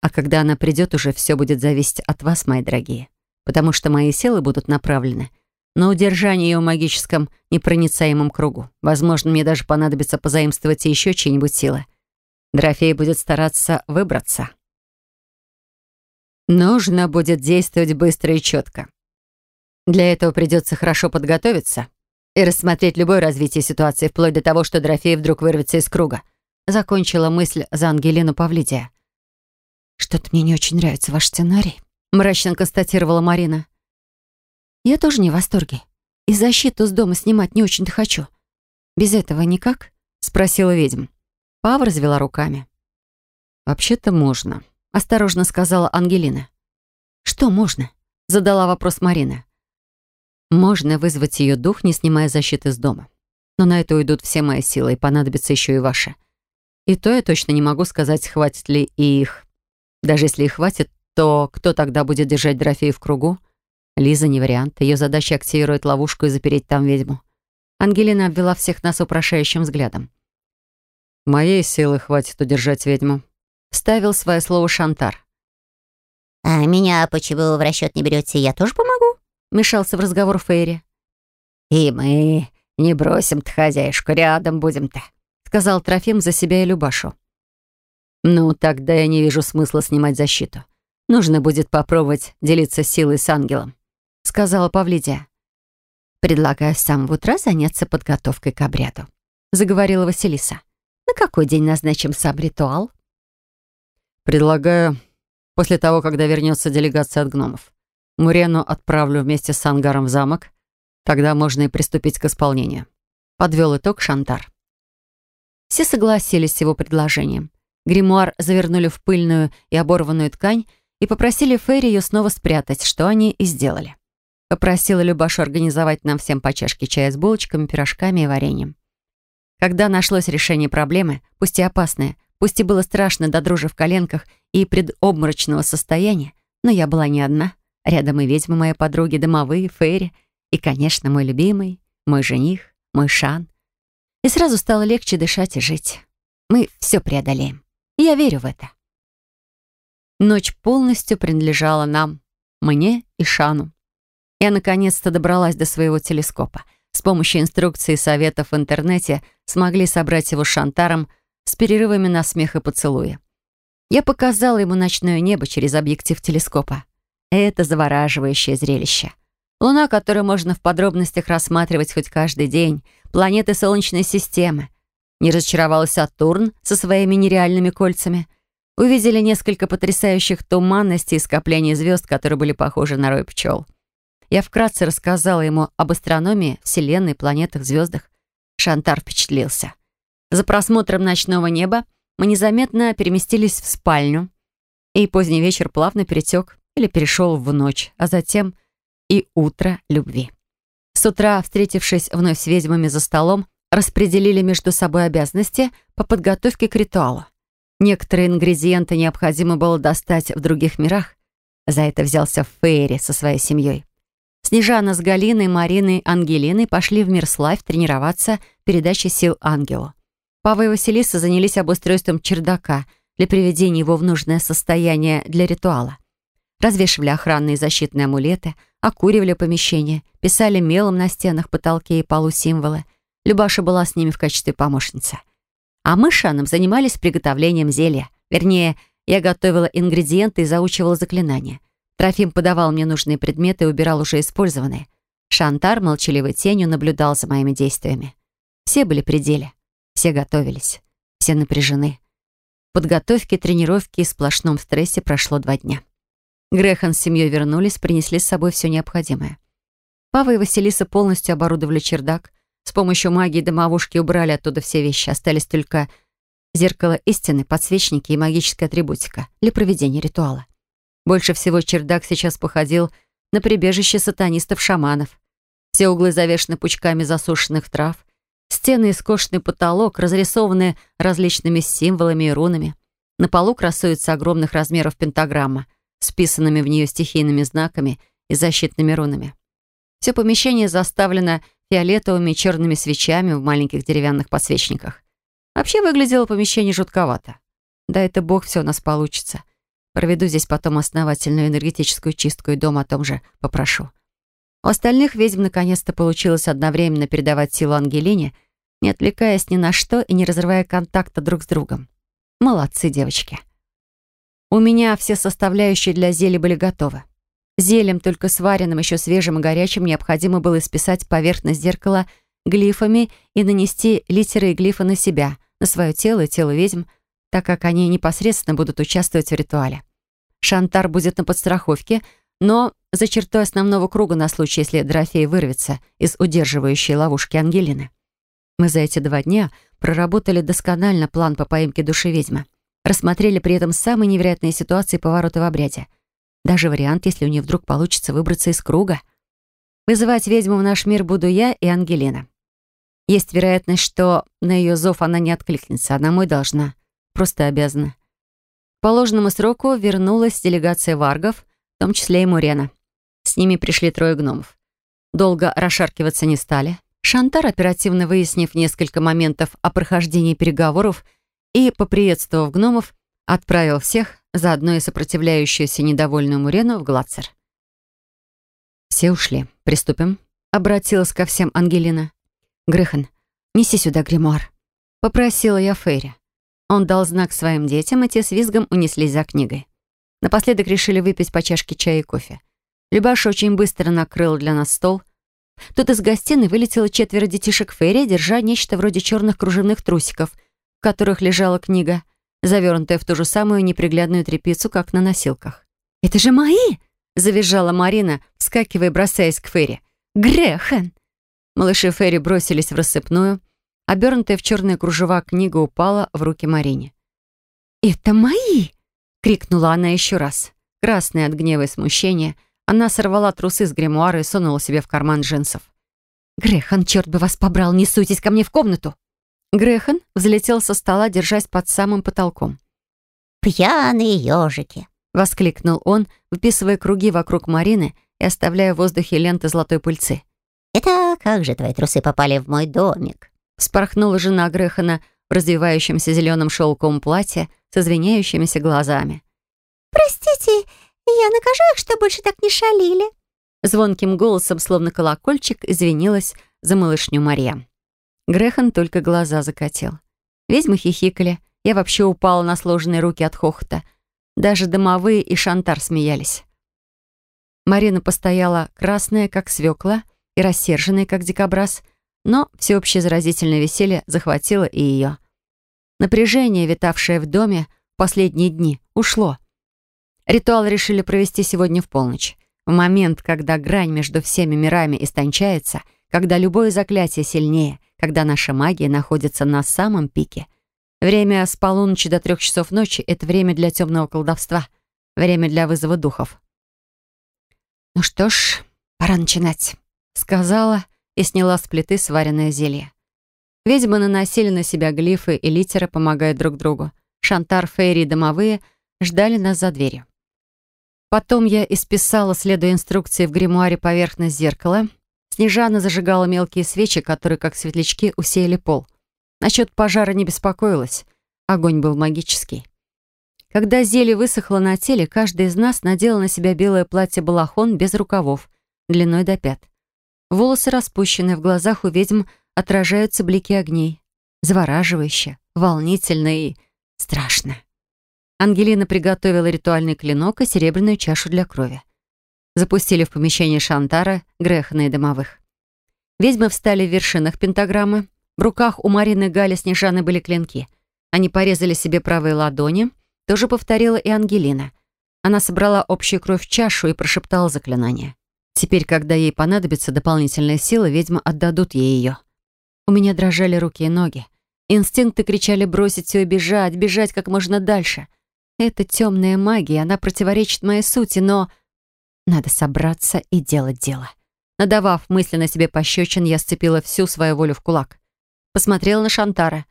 а когда она придет, уже все будет зависеть от вас, мои дорогие, потому что мои силы будут направлены на удержание ее в магическом непроницаемом кругу. Возможно, мне даже понадобится позаимствовать еще чьи-нибудь силы. Дорофей будет стараться выбраться. Нужно будет действовать быстро и четко. Для этого придется хорошо подготовиться и рассмотреть любое развитие ситуации, вплоть до того, что Дорофей вдруг вырвется из круга. Закончила мысль за Ангелину Павлидия. «Что-то мне не очень нравится ваш сценарий», — мрачно констатировала Марина. «Я тоже не в восторге. И защиту с дома снимать не очень-то хочу. Без этого никак?» — спросила ведьма. Пава развела руками. «Вообще-то можно», — осторожно сказала Ангелина. «Что можно?» — задала вопрос Марина. «Можно вызвать ее дух, не снимая защиты с дома. Но на это уйдут все мои силы, и понадобится еще и ваша. И то я точно не могу сказать, хватит ли и их. Даже если их хватит, то кто тогда будет держать Дорофею в кругу? Лиза не вариант. Ее задача активировать ловушку и запереть там ведьму. Ангелина обвела всех нас упрошающим взглядом. «Моей силы хватит удержать ведьму», — вставил свое слово Шантар. «А меня почему в расчет не берете? Я тоже помогу?» — мешался в разговор Фейри. «И мы не бросим-то хозяюшку, рядом будем-то», сказал Трофим за себя и Любашу. «Ну, тогда я не вижу смысла снимать защиту. Нужно будет попробовать делиться силой с ангелом», — сказала Павлидия. «Предлагаю с самого утра заняться подготовкой к обряду», — заговорила Василиса. «На какой день назначим сам ритуал?» «Предлагаю после того, когда вернется делегация от гномов. Мурену отправлю вместе с ангаром в замок. Тогда можно и приступить к исполнению», — подвел итог Шантар. Все согласились с его предложением. Гримуар завернули в пыльную и оборванную ткань и попросили Фейри ее снова спрятать, что они и сделали. Попросила Любашу организовать нам всем по чашке чая с булочками, пирожками и вареньем. Когда нашлось решение проблемы, пусть и опасное, пусть и было страшно до дрожи в коленках и предобморочного состояния, но я была не одна. Рядом и ведьмы моей подруги, домовые, Фейри и, конечно, мой любимый, мой жених, мой Шан, и сразу стало легче дышать и жить. Мы все преодолеем. Я верю в это. Ночь полностью принадлежала нам, мне и Шану. Я наконец-то добралась до своего телескопа. С помощью инструкций и советов в интернете смогли собрать его Шантаром с перерывами на смех и поцелуи. Я показала ему ночное небо через объектив телескопа. Это завораживающее зрелище. Луна, которую можно в подробностях рассматривать хоть каждый день, планеты Солнечной системы. Не разочаровался Сатурн со своими нереальными кольцами. Увидели несколько потрясающих туманностей и скоплений звезд, которые были похожи на рой пчел. Я вкратце рассказала ему об астрономии, Вселенной, планетах, звездах. Шантар впечатлился. За просмотром ночного неба мы незаметно переместились в спальню, и поздний вечер плавно перетек или перешел в ночь, а затем и утро любви. С утра, встретившись вновь с ведьмами за столом, распределили между собой обязанности по подготовке к ритуалу. Некоторые ингредиенты необходимо было достать в других мирах. За это взялся Фейри со своей семьей. Снежана с Галиной, Мариной, Ангелиной пошли в мир Славь тренироваться передаче сил ангелу. Пава и Василиса занялись обустройством чердака для приведения его в нужное состояние для ритуала. Развешивали охранные защитные амулеты — окуривали помещение, писали мелом на стенах, потолке и полу символы. Любаша была с ними в качестве помощницы. А мы с Шаном занимались приготовлением зелья. Вернее, я готовила ингредиенты и заучивала заклинания. Трофим подавал мне нужные предметы и убирал уже использованные. Шантар, молчаливой тенью, наблюдал за моими действиями. Все были при деле. Все готовились. Все напряжены. Подготовки, тренировки и сплошном стрессе прошло два дня. Грехан с семьей вернулись, принесли с собой все необходимое. Пава и Василиса полностью оборудовали чердак. С помощью магии домовушки убрали оттуда все вещи. Остались только зеркало истины, подсвечники и магическая атрибутика для проведения ритуала. Больше всего чердак сейчас походил на прибежище сатанистов-шаманов. Все углы завешены пучками засушенных трав, стены и скошенный потолок разрисованы различными символами и рунами. На полу красуется огромных размеров пентаграмма — списанными в нее стихийными знаками и защитными рунами. Все помещение заставлено фиолетовыми черными свечами в маленьких деревянных подсвечниках. Вообще выглядело помещение жутковато. Да это бог, все у нас получится. Проведу здесь потом основательную энергетическую чистку и дом о том же попрошу. У остальных ведьм наконец-то получилось одновременно передавать силу Ангелине, не отвлекаясь ни на что и не разрывая контакта друг с другом. Молодцы, девочки. У меня все составляющие для зелья были готовы. Зельем, только сваренным, еще свежим и горячим, необходимо было исписать поверхность зеркала глифами и нанести литеры и глифы на себя, на свое тело и тело ведьм, так как они непосредственно будут участвовать в ритуале. Шантар будет на подстраховке, но за чертой основного круга на случай, если Дорофея вырвется из удерживающей ловушки Ангелины. Мы за эти два дня проработали досконально план по поимке души ведьмы. Рассмотрели при этом самые невероятные ситуации и повороты в обряде. Даже вариант, если у нее вдруг получится выбраться из круга. Вызывать ведьму в наш мир буду я и Ангелина. Есть вероятность, что на ее зов она не откликнется, она мой должна. Просто обязана. К положенному сроку вернулась делегация варгов, в том числе и Мурена. С ними пришли трое гномов. Долго расшаркиваться не стали. Шантар, оперативно выяснив несколько моментов о прохождении переговоров и, поприветствовав гномов, отправил всех, заодно и сопротивляющуюся недовольную Мурену, в Глацер. «Все ушли. Приступим», — обратилась ко всем Ангелина. «Грыхан, неси сюда гримуар», — попросила я Фейри. Он дал знак своим детям, и те с визгом унеслись за книгой. Напоследок решили выпить по чашке чая и кофе. Любаша очень быстро накрыл для нас стол. Тут из гостиной вылетело четверо детишек Ферри, держа нечто вроде черных кружевных трусиков, в которых лежала книга, завернутая в ту же самую неприглядную тряпицу, как на носилках. «Это же мои!» — завизжала Марина, вскакивая бросаясь к Ферри. «Грехен!» Малыши Ферри бросились в рассыпную — Обернутая в черные кружева книга упала в руки Марине. «Это мои!» — крикнула она еще раз. Красная от гнева и смущения, она сорвала трусы с гримуара и сунула себе в карман джинсов. «Грехан, черт бы вас побрал, не суйтесь ко мне в комнату!» Грехан взлетел со стола, держась под самым потолком. «Пьяные ежики!» — воскликнул он, выписывая круги вокруг Марины и оставляя в воздухе ленты золотой пыльцы. «Это как же твои трусы попали в мой домик?» Спорхнула жена Грехана в развивающемся зеленом шелковом платье с извиняющимися глазами. «Простите, я накажу их, что больше так не шалили». Звонким голосом, словно колокольчик, извинилась за малышню Мария. Грехан только глаза закатил. Ведьмы хихикали. Я вообще упала на сложенные руки от хохота. Даже домовые и шантар смеялись. Марина постояла красная, как свекла, и рассерженная, как дикобраз, но всеобщее заразительное веселье захватило и ее. Напряжение, витавшее в доме в последние дни, ушло. Ритуал решили провести сегодня в полночь. В момент, когда грань между всеми мирами истончается, когда любое заклятие сильнее, когда наша магия находится на самом пике. Время с полуночи до трех часов ночи — это время для темного колдовства, время для вызова духов. «Ну что ж, пора начинать», — сказала и сняла с плиты сваренное зелье. Ведьмы наносили на себя глифы и литеры, помогая друг другу. Шантар, Фейри и домовые ждали нас за дверью. Потом я исписала, следуя инструкции в гримуаре поверхность зеркала. Снежана зажигала мелкие свечи, которые, как светлячки, усеяли пол. Насчет пожара не беспокоилась. Огонь был магический. Когда зелье высохло на теле, каждый из нас надел на себя белое платье-балахон без рукавов, длиной до пят. Волосы распущены, в глазах у ведьм отражаются блики огней. Завораживающе, волнительно и страшно. Ангелина приготовила ритуальный клинок и серебряную чашу для крови. Запустили в помещение Шантара, Грехана и домовых. Ведьмы встали в вершинах пентаграммы. В руках у Марины Гали Снежаны были клинки. Они порезали себе правые ладони. Тоже повторила и Ангелина. Она собрала общую кровь в чашу и прошептала заклинание. Теперь, когда ей понадобится дополнительная сила, ведьмы отдадут ей ее. У меня дрожали руки и ноги. Инстинкты кричали бросить все и бежать, бежать как можно дальше. Это темная магия, она противоречит моей сути, но... Надо собраться и делать дело. Надавав мысленно себе пощечин, я сцепила всю свою волю в кулак. Посмотрела на Шантара.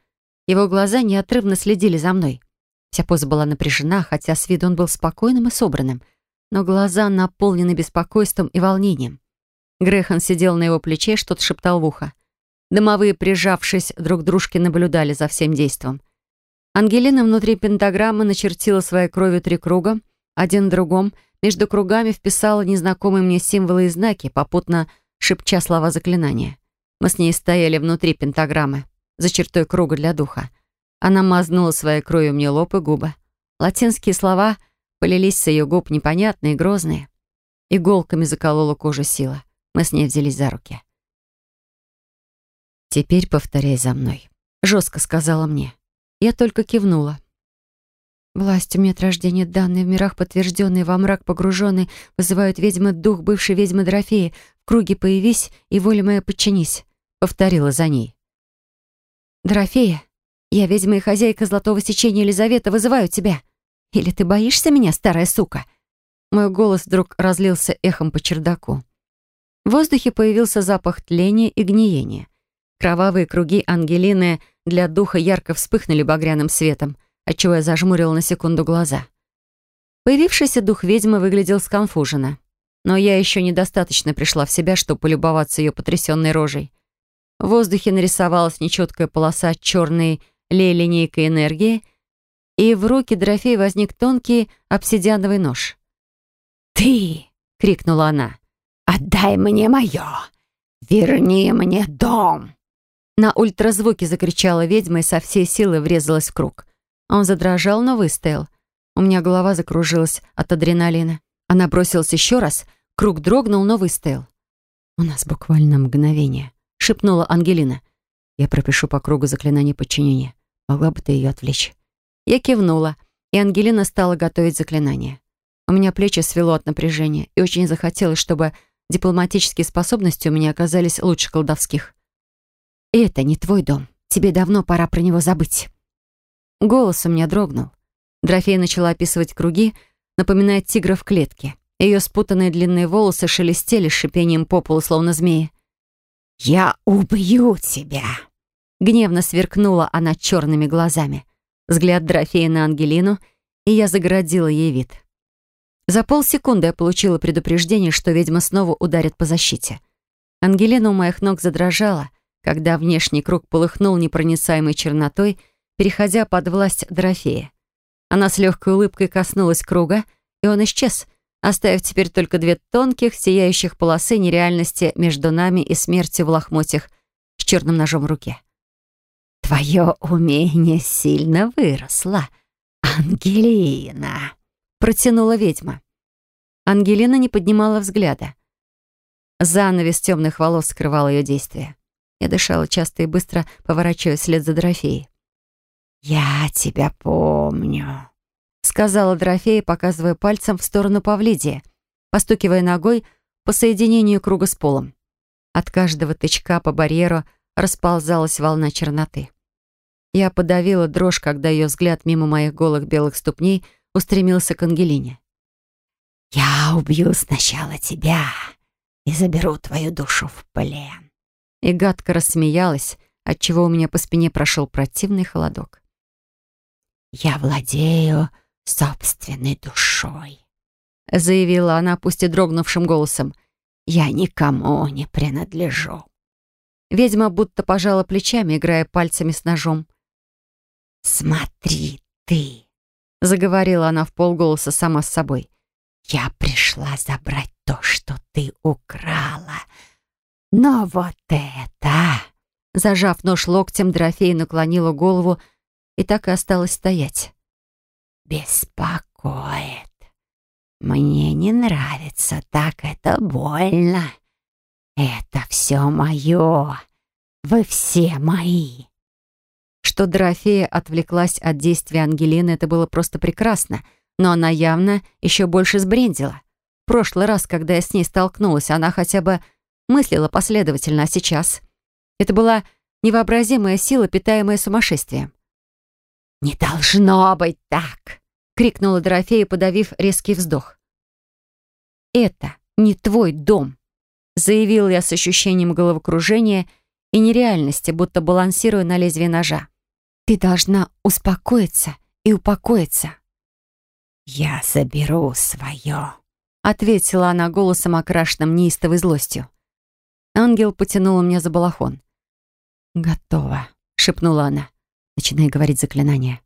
Его глаза неотрывно следили за мной. Вся поза была напряжена, хотя с виду он был спокойным и собранным — но глаза наполнены беспокойством и волнением. Грехан сидел на его плече и что-то шептал в ухо. Домовые, прижавшись друг к дружке, наблюдали за всем действом. Ангелина внутри пентаграммы начертила своей кровью три круга, один в другом. Между кругами вписала незнакомые мне символы и знаки, попутно шепча слова заклинания. Мы с ней стояли внутри пентаграммы, за чертой круга для духа. Она мазнула своей кровью мне лоб и губы. Латинские слова полились с ее губ непонятные, грозные. Иголками заколола кожу сила. Мы с ней взялись за руки. «Теперь повторяй за мной», — жестко сказала мне. Я только кивнула. Власть меня от рождения данные в мирах, подтвержденные во мрак погруженные, вызывают ведьмы дух бывшей ведьмы Дорофеи. В круге появись, и воля моя подчинись. Повторила за ней. Дорофея, я ведьма и хозяйка золотого сечения Елизавета, вызываю тебя. Или ты боишься меня, старая сука? Мой голос вдруг разлился эхом по чердаку. В воздухе появился запах тления и гниения. Кровавые круги Ангелины для духа ярко вспыхнули багряным светом, отчего я зажмурила на секунду глаза. Появившийся дух ведьмы выглядел сконфуженно. Но я еще недостаточно пришла в себя, чтобы полюбоваться ее потрясенной рожей. В воздухе нарисовалась нечеткая полоса черной лей-линейкой энергии, и в руке Дорофея возник тонкий обсидиановый нож. «Ты!» — крикнула она. «Отдай мне мое! Верни мне дом!» На ультразвуке закричала ведьма и со всей силы врезалась в круг. Он задрожал, но выстоял. У меня голова закружилась от адреналина. Она бросилась еще раз, круг дрогнул, но выстоял. «У нас буквально мгновение», — шепнула Ангелина. «Я пропишу по кругу заклинание подчинения. Могла бы ты ее отвлечь?» Я кивнула, и Ангелина стала готовить заклинание. У меня плечи свело от напряжения, и очень захотелось, чтобы дипломатические способности у меня оказались лучше колдовских. «Это не твой дом. Тебе давно пора про него забыть». Голос у меня дрогнул. Дрофея начала описывать круги, напоминая тигра в клетке. Ее спутанные длинные волосы шелестели с шипением по полу, словно змеи. «Я убью тебя!» Гневно сверкнула она черными глазами. Взгляд Дрофея на Ангелину, и я загородила ей вид. За полсекунды я получила предупреждение, что ведьма снова ударит по защите. Ангелина у моих ног задрожала — когда внешний круг полыхнул непроницаемой чернотой, переходя под власть Дорофея. Она с легкой улыбкой коснулась круга, и он исчез, оставив теперь только две тонких, сияющих полосы нереальности между нами и смертью в лохмотьях с черным ножом в руке. «Твое умение сильно выросло, Ангелина», — протянула ведьма. Ангелина не поднимала взгляда. Занавес темных волос скрывал ее действие. Я дышала часто и быстро, поворачивая вслед за Дорофеей. «Я тебя помню», — сказала Дорофея, показывая пальцем в сторону Павлидия, постукивая ногой по соединению круга с полом. От каждого тычка по барьеру расползалась волна черноты. Я подавила дрожь, когда ее взгляд мимо моих голых белых ступней устремился к Ангелине. «Я убью сначала тебя и заберу твою душу в плен и гадко рассмеялась, отчего у меня по спине прошел противный холодок. «Я владею собственной душой», — заявила она, пусть и дрогнувшим голосом. «Я никому не принадлежу». Ведьма будто пожала плечами, играя пальцами с ножом. «Смотри ты», — заговорила она в полголоса сама с собой. «Я пришла забрать то, что ты украла, но вот это... Зажав нож локтем, Дорофея наклонила голову и так и осталась стоять. «Беспокоит. Мне не нравится, так это больно. Это все мое. Вы все мои». Что Дорофея отвлеклась от действия Ангелины, это было просто прекрасно, но она явно еще больше сбрендила. В прошлый раз, когда я с ней столкнулась, она хотя бы мыслила последовательно, а сейчас... Это была невообразимая сила, питаемая сумасшествием. «Не должно быть так!» — крикнула Дорофея, подавив резкий вздох. «Это не твой дом», — заявил я с ощущением головокружения и нереальности, будто балансируя на лезвие ножа. «Ты должна успокоиться и упокоиться». «Я заберу свое», — ответила она голосом, окрашенным неистовой злостью. Ангел потянула меня за балахон. «Готово», — шепнула она. «Начинай говорить заклинание».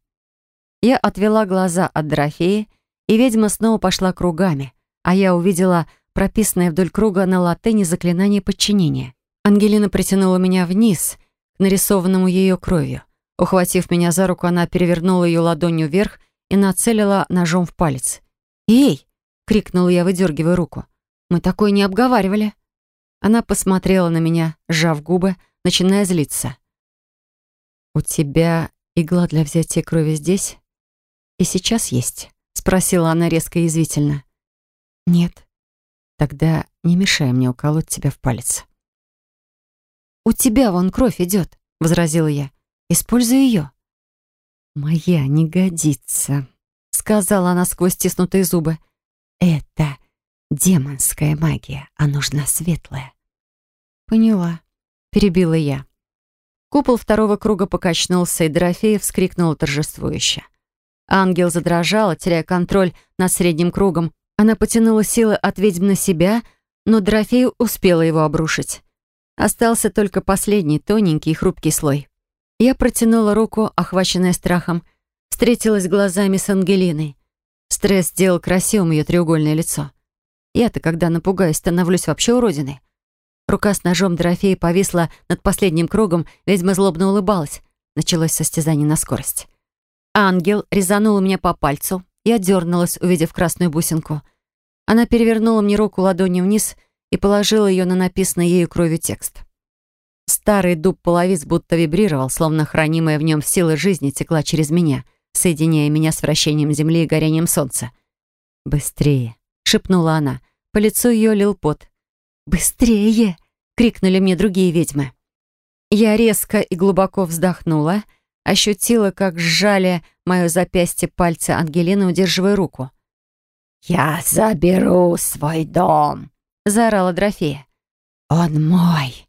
Я отвела глаза от Дорофеи, и ведьма снова пошла кругами, а я увидела прописанное вдоль круга на латыни заклинание подчинения. Ангелина притянула меня вниз, нарисованному ее кровью. Ухватив меня за руку, она перевернула ее ладонью вверх и нацелила ножом в палец. «Эй!» — крикнула я, выдергивая руку. «Мы такое не обговаривали». Она посмотрела на меня, сжав губы, начиная злиться. «У тебя игла для взятия крови здесь? И сейчас есть?» — спросила она резко и извительно. «Нет». «Тогда не мешай мне уколоть тебя в палец». «У тебя вон кровь идет», — возразила я. «Используй ее». «Моя не годится», — сказала она сквозь стиснутые зубы. «Это демонская магия, а нужна светлая». «Поняла», — перебила я. Купол второго круга покачнулся, и Дорофея вскрикнула торжествующе. Ангел задрожала, теряя контроль над средним кругом. Она потянула силы от ведьм на себя, но Дорофея успела его обрушить. Остался только последний, тоненький и хрупкий слой. Я протянула руку, охваченная страхом, встретилась глазами с Ангелиной. Стресс сделал красивым ее треугольное лицо. Я-то, когда напугаюсь, становлюсь вообще уродиной. Рука с ножом Дорофеи повисла над последним кругом, ведьма злобно улыбалась. Началось состязание на скорость. Ангел резанул меня по пальцу. Я дернулась, увидев красную бусинку. Она перевернула мне руку ладонью вниз и положила ее на написанный ею кровью текст. Старый дуб половиц будто вибрировал, словно хранимая в нем сила жизни текла через меня, соединяя меня с вращением земли и горением солнца. «Быстрее!» — шепнула она. По лицу ее лил пот. «Быстрее!» — крикнули мне другие ведьмы. Я резко и глубоко вздохнула, ощутила, как сжали мое запястье пальцы Ангелины, удерживая руку. «Я заберу свой дом!» — заорала Дрофея. «Он мой!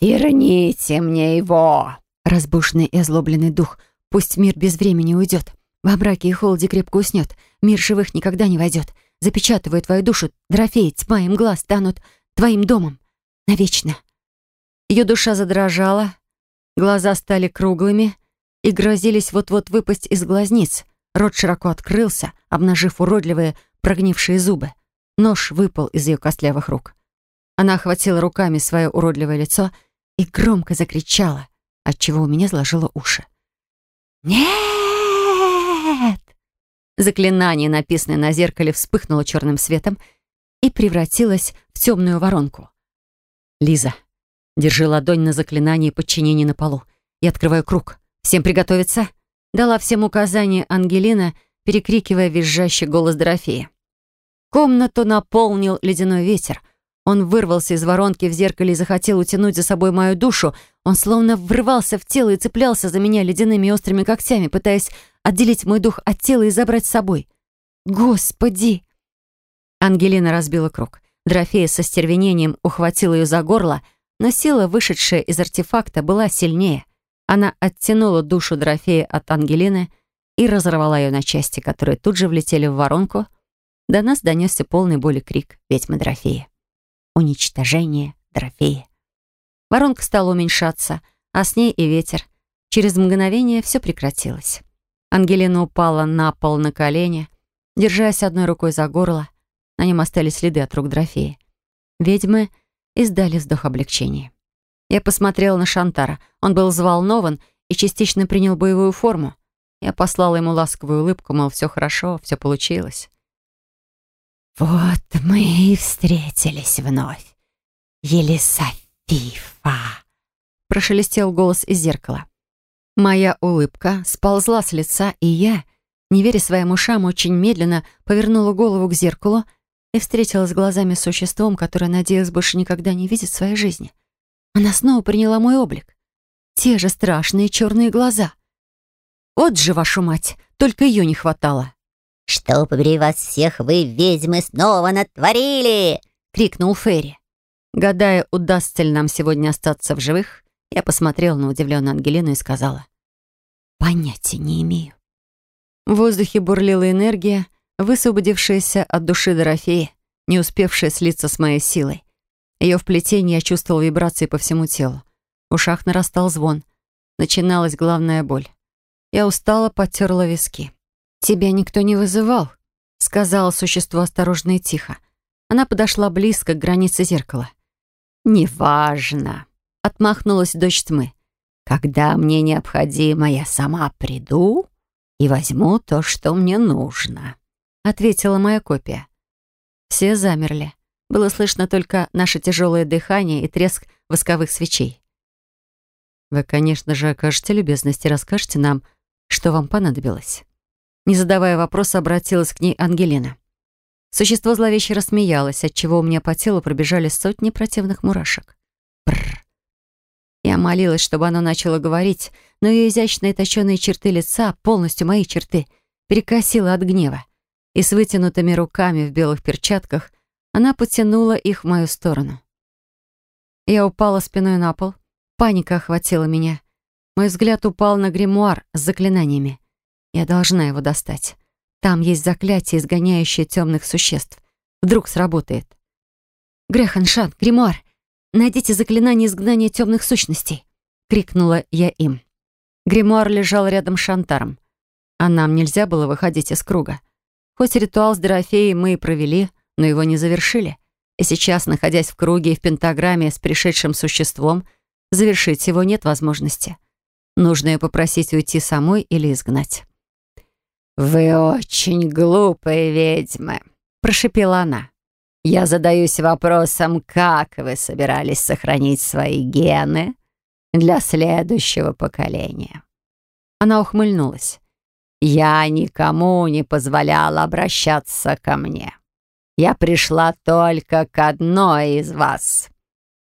Верните мне его!» Разбушенный и озлобленный дух. Пусть мир без времени уйдет. Во мраке и холоде крепко уснет. Мир живых никогда не войдет. Запечатываю твою душу. Дрофея, тьма им глаз станут твоим домом. Навечно. Ее душа задрожала. Глаза стали круглыми и грозились вот-вот выпасть из глазниц. Рот широко открылся, обнажив уродливые прогнившие зубы. Нож выпал из ее костлявых рук. Она охватила руками свое уродливое лицо и громко закричала, отчего у меня сложило уши. «Нет!» Заклинание, написанное на зеркале, вспыхнуло черным светом и превратилось в темную воронку. «Лиза, держи ладонь на заклинание подчинения на полу. Я открываю круг. Всем приготовиться?» Дала всем указания Ангелина, перекрикивая визжащий голос Дорофея. Комнату наполнил ледяной ветер. Он вырвался из воронки в зеркале и захотел утянуть за собой мою душу. Он словно врывался в тело и цеплялся за меня ледяными острыми когтями, пытаясь отделить мой дух от тела и забрать с собой. «Господи!» Ангелина разбила круг. Дрофея со стервенением ухватила ее за горло, но сила, вышедшая из артефакта, была сильнее. Она оттянула душу Дрофея от Ангелины и разорвала ее на части, которые тут же влетели в воронку, до нас донесся полный боли крик ведьмы Дорофеи. Уничтожение Дорофеи. Воронка стала уменьшаться, а с ней и ветер. Через мгновение все прекратилось. Ангелина упала на пол на колени, держась одной рукой за горло. На нем остались следы от рук Дорофеи. Ведьмы издали вздох облегчения. Я посмотрела на Шантара. Он был взволнован и частично принял боевую форму. Я послала ему ласковую улыбку, мол, все хорошо, все получилось. «Вот мы и встретились вновь, Елисафифа!» Прошелестел голос из зеркала. Моя улыбка сползла с лица, и я, не веря своим ушам, очень медленно повернула голову к зеркалу и встретилась глазами с существом, которое надеялась больше никогда не видеть в своей жизни. Она снова приняла мой облик. Те же страшные черные глаза. Вот же вашу мать, только ее не хватало. «Что побери вас всех, вы, ведьмы, снова натворили!» — крикнул Ферри. Гадая, удастся ли нам сегодня остаться в живых, я посмотрела на удивленную Ангелину и сказала. «Понятия не имею». В воздухе бурлила энергия, высвободившаяся от души Дорофеи, не успевшая слиться с моей силой. Ее вплетение я чувствовал вибрации по всему телу. В ушах нарастал звон. Начиналась главная боль. Я устало потерла виски. «Тебя никто не вызывал», — сказала существо осторожно и тихо. Она подошла близко к границе зеркала. «Неважно», — отмахнулась дочь тьмы. «Когда мне необходимо, я сама приду и возьму то, что мне нужно», — ответила моя копия. Все замерли. Было слышно только наше тяжелое дыхание и треск восковых свечей. «Вы, конечно же, окажете любезность и расскажете нам, что вам понадобилось». Не задавая вопроса, обратилась к ней Ангелина. Существо зловеще рассмеялось, отчего у меня по телу пробежали сотни противных мурашек. Бррр. Я молилась, чтобы оно начало говорить, но ее изящные точеные черты лица, полностью мои черты, перекосило от гнева. И с вытянутыми руками в белых перчатках она потянула их в мою сторону. Я упала спиной на пол. Паника охватила меня. Мой взгляд упал на гримуар с заклинаниями. Я должна его достать. Там есть заклятие, изгоняющее темных существ. Вдруг сработает. «Греханшан, гримуар, найдите заклинание изгнания темных сущностей!» — крикнула я им. Гримуар лежал рядом с Шантаром. А нам нельзя было выходить из круга. Хоть ритуал с Дорофеей мы и провели, но его не завершили. И сейчас, находясь в круге и в пентаграмме с пришедшим существом, завершить его нет возможности. Нужно ее попросить уйти самой или изгнать. «Вы очень глупые ведьмы», — прошепела она. «Я задаюсь вопросом, как вы собирались сохранить свои гены для следующего поколения?» Она ухмыльнулась. «Я никому не позволяла обращаться ко мне. Я пришла только к одной из вас».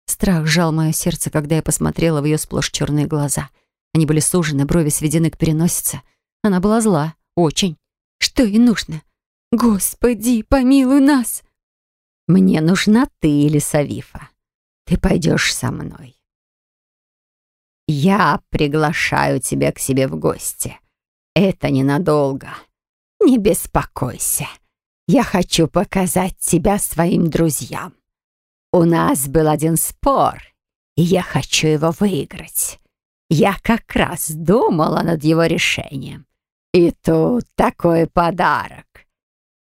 Страх сжал мое сердце, когда я посмотрела в ее сплошь черные глаза. Они были сужены, брови сведены к переносице. Она была зла. Очень. Что ей нужно? Господи, помилуй нас. Мне нужна ты, или Савифа. Ты пойдешь со мной. Я приглашаю тебя к себе в гости. Это ненадолго. Не беспокойся. Я хочу показать тебя своим друзьям. У нас был один спор, и я хочу его выиграть. Я как раз думала над его решением. И тут такой подарок.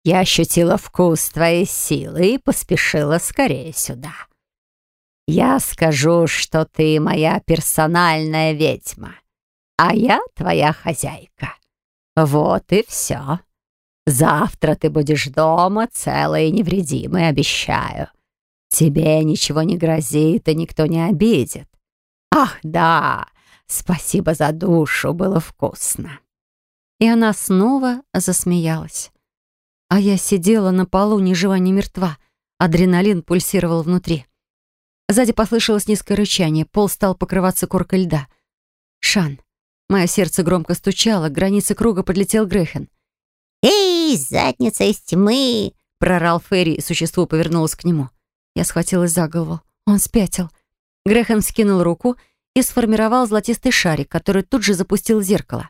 Я ощутила вкус твоей силы и поспешила скорее сюда. Я скажу, что ты моя персональная ведьма, а я твоя хозяйка. Вот и все. Завтра ты будешь дома целой и невредимой, обещаю. Тебе ничего не грозит и никто не обидит. Ах, да, спасибо за душу, было вкусно. И она снова засмеялась. А я сидела на полу, ни жива, ни мертва. Адреналин пульсировал внутри. Сзади послышалось низкое рычание, пол стал покрываться коркой льда. «Шан!» Мое сердце громко стучало, к границе круга подлетел Грехен. «Эй, задница из тьмы!» — прорал Ферри, и существо повернулось к нему. Я схватилась за голову. Он спятил. Грехен скинул руку и сформировал золотистый шарик, который тут же запустил зеркало.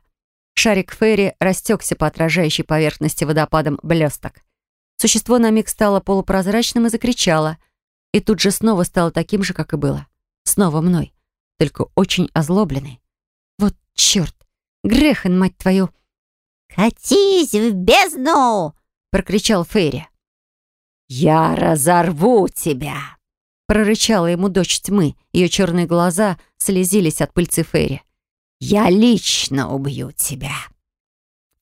Шарик Ферри растекся по отражающей поверхности водопадом блесток. Существо на миг стало полупрозрачным и закричало. И тут же снова стало таким же, как и было. Снова мной. Только очень озлобленный. Вот черт! Грехен, мать твою! «Катись в бездну!» — прокричал Ферри. «Я разорву тебя!» Прорычала ему дочь тьмы. Ее черные глаза слезились от пыльцы Ферри. Я лично убью тебя!»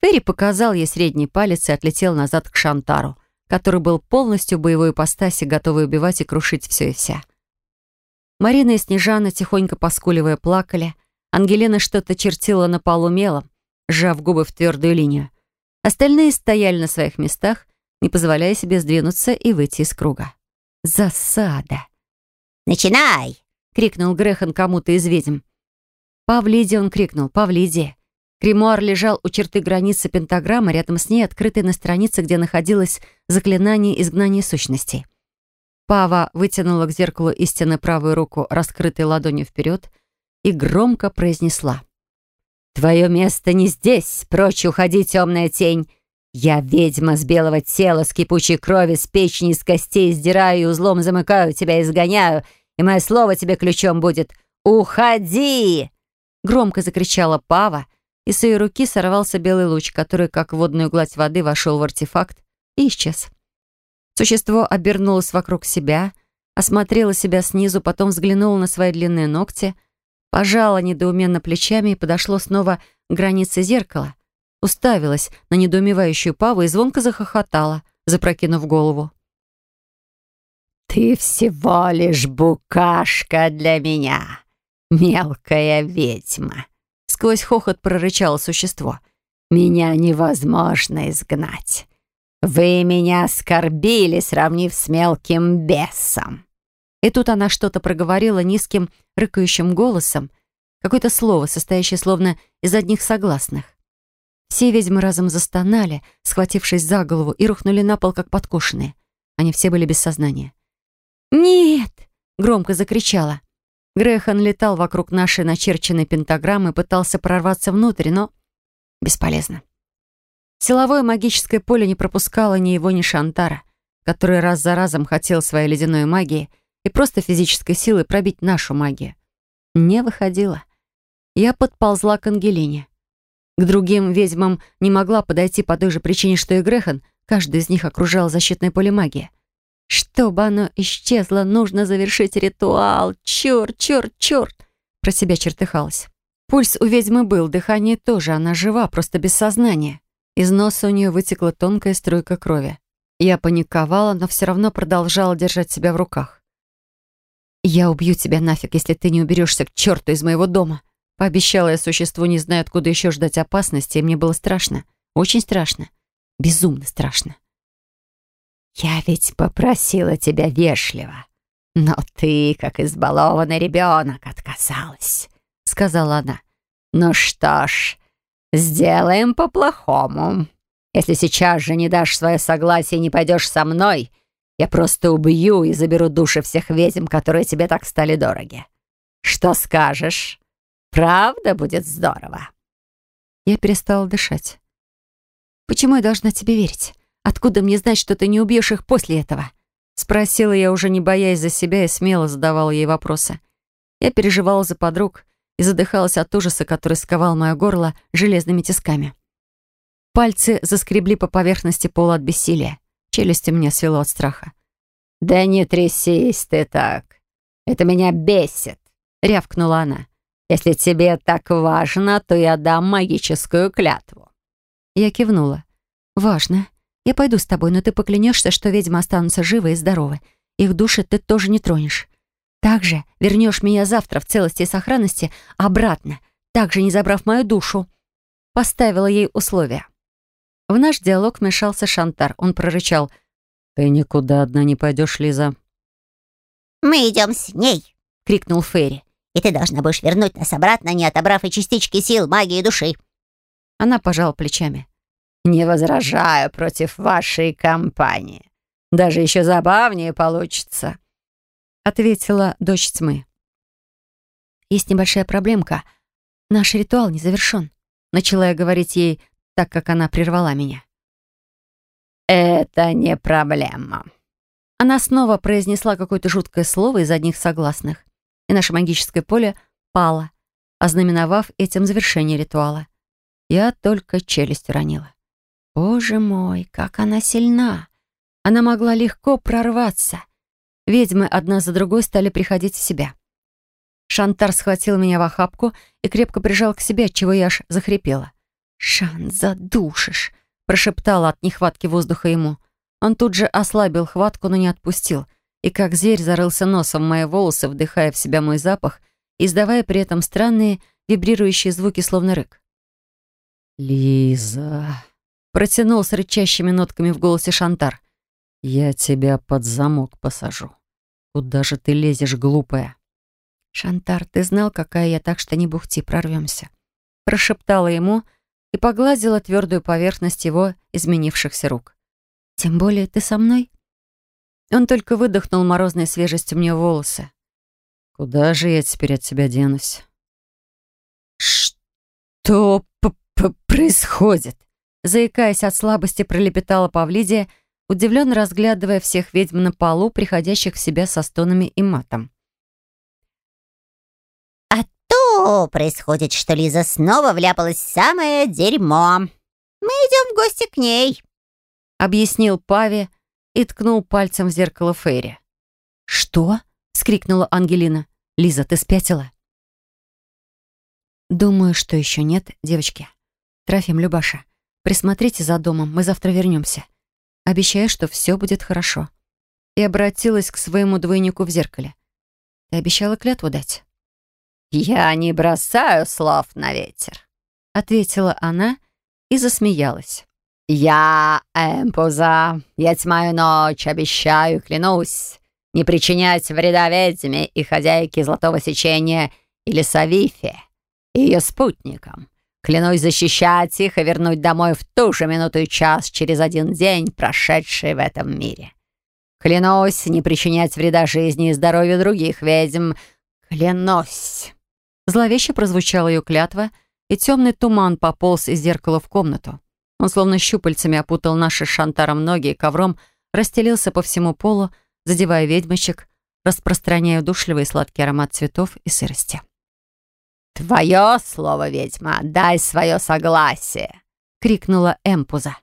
Ферри показал ей средний палец и отлетел назад к Шантару, который был полностью боевой ипостаси, готовый убивать и крушить все и вся. Марина и Снежана, тихонько поскуливая, плакали. Ангелина что-то чертила на полу мелом, сжав губы в твердую линию. Остальные стояли на своих местах, не позволяя себе сдвинуться и выйти из круга. Засада. «Начинай!» — крикнул Грехан кому-то из ведьм. «Павлиде!» — он крикнул. «Павлиде!» Гримуар лежал у черты границы пентаграммы, рядом с ней открытой на странице, где находилось заклинание изгнания сущностей. Пава вытянула к зеркалу истинно правую руку, раскрытой ладонью вперед, и громко произнесла. «Твое место не здесь! Прочь уходи, темная тень! Я ведьма с белого тела, с кипучей крови, с печени, с костей, сдираю и узлом замыкаю тебя, изгоняю, и мое слово тебе ключом будет. Уходи!» Громко закричала Пава, и с ее руки сорвался белый луч, который, как водную гладь воды, вошел в артефакт и исчез. Существо обернулось вокруг себя, осмотрело себя снизу, потом взглянуло на свои длинные ногти, пожало недоуменно плечами и подошло снова к границе зеркала, уставилась на недоумевающую Паву и звонко захохотала, запрокинув голову. «Ты всего лишь букашка для меня, мелкая ведьма!» Сквозь хохот прорычало существо. «Меня невозможно изгнать. Вы меня оскорбили, сравнив с мелким бесом». И тут она что-то проговорила низким, рыкающим голосом, какое-то слово, состоящее словно из одних согласных. Все ведьмы разом застонали, схватившись за голову, и рухнули на пол, как подкошенные. Они все были без сознания. «Нет!» — громко закричала. Грехан летал вокруг нашей начерченной пентаграммы, пытался прорваться внутрь, но бесполезно. Силовое магическое поле не пропускало ни его, ни Шантара, который раз за разом хотел своей ледяной магией и просто физической силой пробить нашу магию. Не выходило. Я подползла к Ангелине. К другим ведьмам не могла подойти по той же причине, что и Грехан, каждый из них окружал защитное поле магии. Чтобы оно исчезло, нужно завершить ритуал. Черт, черт, черт! Про себя чертыхалась. Пульс у ведьмы был, дыхание тоже, она жива, просто без сознания. Из носа у нее вытекла тонкая струйка крови. Я паниковала, но все равно продолжала держать себя в руках. «Я убью тебя нафиг, если ты не уберешься к черту из моего дома», Пообещала я существу, не зная, откуда еще ждать опасности, и мне было страшно. Очень страшно. Безумно страшно. «Я ведь попросила тебя вежливо, но ты, как избалованный ребенок, отказалась», — сказала она. «Ну что ж, сделаем по-плохому. Если сейчас же не дашь свое согласие и не пойдешь со мной, я просто убью и заберу души всех ведьм, которые тебе так стали дороги. Что скажешь? Правда будет здорово?» Я перестала дышать. «Почему я должна тебе верить? Откуда мне знать, что ты не убьешь их после этого?» Спросила я, уже не боясь за себя, и смело задавала ей вопросы. Я переживала за подруг и задыхалась от ужаса, который сковал мое горло железными тисками. Пальцы заскребли по поверхности пола от бессилия. Челюсти мне свело от страха. «Да не трясись ты так! Это меня бесит!» — рявкнула она. «Если тебе так важно, то я дам магическую клятву». Я кивнула. «Важно. Я пойду с тобой, но ты поклянешься, что ведьмы останутся живы и здоровы. Их души ты тоже не тронешь. Также вернешь меня завтра в целости и сохранности обратно, также не забрав мою душу». Поставила ей условия. В наш диалог вмешался Шантар. Он прорычал. «Ты никуда одна не пойдешь, Лиза». «Мы идем с ней!» — крикнул Ферри. «И ты должна будешь вернуть нас обратно, не отобрав и частички сил, магии и души». Она пожала плечами. «Не возражаю против вашей компании. Даже еще забавнее получится», — ответила дочь тьмы. «Есть небольшая проблемка. Наш ритуал не завершен», — начала я говорить ей, так как она прервала меня. «Это не проблема». Она снова произнесла какое-то жуткое слово из одних согласных, и наше магическое поле пало, ознаменовав этим завершение ритуала. Я только челюсть уронила. Боже мой, как она сильна! Она могла легко прорваться. Ведьмы одна за другой стали приходить в себя. Шантар схватил меня в охапку и крепко прижал к себе, отчего я аж захрипела. «Шан, задушишь!» — прошептала от нехватки воздуха ему. Он тут же ослабил хватку, но не отпустил, и как зверь зарылся носом в мои волосы, вдыхая в себя мой запах, издавая при этом странные вибрирующие звуки, словно рык. «Лиза...» Протянул с рычащими нотками в голосе Шантар. «Я тебя под замок посажу. Куда же ты лезешь, глупая?» «Шантар, ты знал, какая я, так что не бухти, прорвемся». Прошептала ему и погладила твердую поверхность его изменившихся рук. «Тем более ты со мной?» Он только выдохнул морозной свежестью мне волосы. «Куда же я теперь от тебя денусь?» «Что п -п происходит?» Заикаясь от слабости, пролепетала Павлидия, удивленно разглядывая всех ведьм на полу, приходящих в себя со стонами и матом. Происходит, что Лиза снова вляпалась в самое дерьмо. Мы идем в гости к ней. Объяснил Пави и ткнул пальцем в зеркало Фейри. «Что?» — скрикнула Ангелина. «Лиза, ты спятила?» «Думаю, что еще нет, девочки. Трофим, Любаша, присмотрите за домом, мы завтра вернемся. Обещаю, что все будет хорошо». И обратилась к своему двойнику в зеркале. «Ты обещала клятву дать?» «Я не бросаю слов на ветер», — ответила она и засмеялась. «Я Эмпуза, я тьма и ночь, обещаю, клянусь, не причинять вреда ведьме и хозяйке Золотого Сечения или Савифе, и ее спутникам. Клянусь защищать их и вернуть домой в ту же минуту и час через один день, прошедший в этом мире. Клянусь не причинять вреда жизни и здоровью других ведьм. Клянусь!» Зловеще прозвучала ее клятва, и темный туман пополз из зеркала в комнату. Он словно щупальцами опутал наши шантаром ноги и ковром расстелился по всему полу, задевая ведьмочек, распространяя удушливый сладкий аромат цветов и сырости. «Твое слово, ведьма, дай свое согласие!» — крикнула Эмпуза.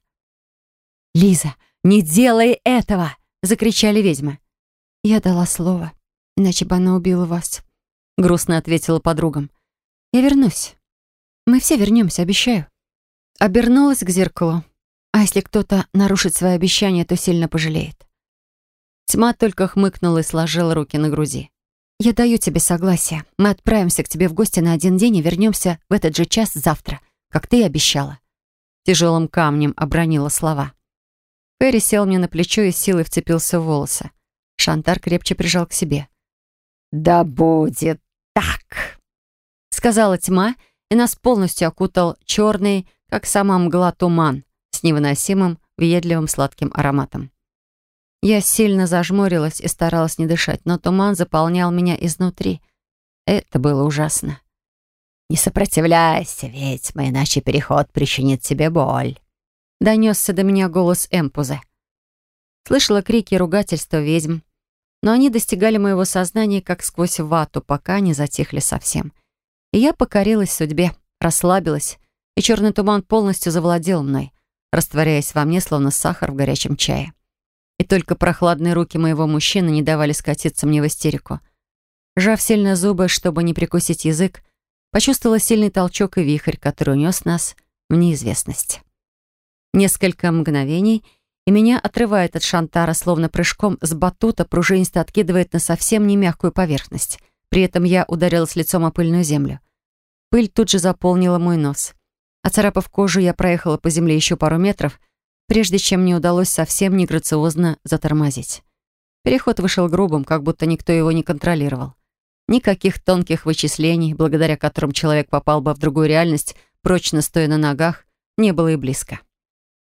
«Лиза, не делай этого!» — закричали ведьмы. «Я дала слово, иначе бы она убила вас», — грустно ответила подругам. «Я вернусь. Мы все вернемся, обещаю». Обернулась к зеркалу. А если кто-то нарушит свои обещания, то сильно пожалеет. Тьма только хмыкнула и сложила руки на груди. «Я даю тебе согласие. Мы отправимся к тебе в гости на один день и вернемся в этот же час завтра, как ты и обещала». Тяжелым камнем обронила слова. Ферри сел мне на плечо и силой вцепился в волосы. Шантар крепче прижал к себе. «Да будет так!» Сказала тьма, и нас полностью окутал черный, как сама мгла туман с невыносимым, въедливым сладким ароматом. Я сильно зажмурилась и старалась не дышать, но туман заполнял меня изнутри. Это было ужасно. «Не сопротивляйся, ведьма, иначе переход причинит тебе боль», — донесся до меня голос Эмпуза. Слышала крики и ругательства ведьм, но они достигали моего сознания как сквозь вату, пока не затихли совсем. И я покорилась судьбе, расслабилась, и черный туман полностью завладел мной, растворяясь во мне, словно сахар в горячем чае. И только прохладные руки моего мужчины не давали скатиться мне в истерику. Жав сильно зубы, чтобы не прикусить язык, почувствовала сильный толчок и вихрь, который унес нас в неизвестность. Несколько мгновений, и меня отрывает от шантара, словно прыжком с батута пружинисто откидывает на совсем не мягкую поверхность. При этом я ударилась лицом о пыльную землю. Пыль тут же заполнила мой нос. Оцарапав кожу, я проехала по земле еще пару метров, прежде чем мне удалось совсем неграциозно затормозить. Переход вышел грубым, как будто никто его не контролировал. Никаких тонких вычислений, благодаря которым человек попал бы в другую реальность, прочно стоя на ногах, не было и близко.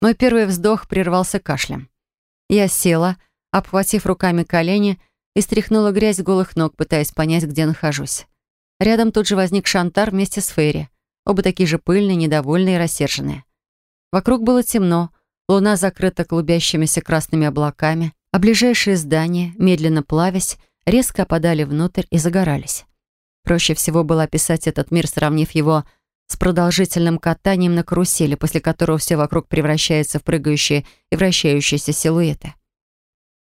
Мой первый вздох прервался кашлем. Я села, обхватив руками колени, и стряхнула грязь с голых ног, пытаясь понять, где нахожусь. Рядом тут же возник Шантар вместе с Фейри. Оба такие же пыльные, недовольные и рассерженные. Вокруг было темно, луна закрыта клубящимися красными облаками, а ближайшие здания, медленно плавясь, резко опадали внутрь и загорались. Проще всего было описать этот мир, сравнив его с продолжительным катанием на карусели, после которого все вокруг превращается в прыгающие и вращающиеся силуэты.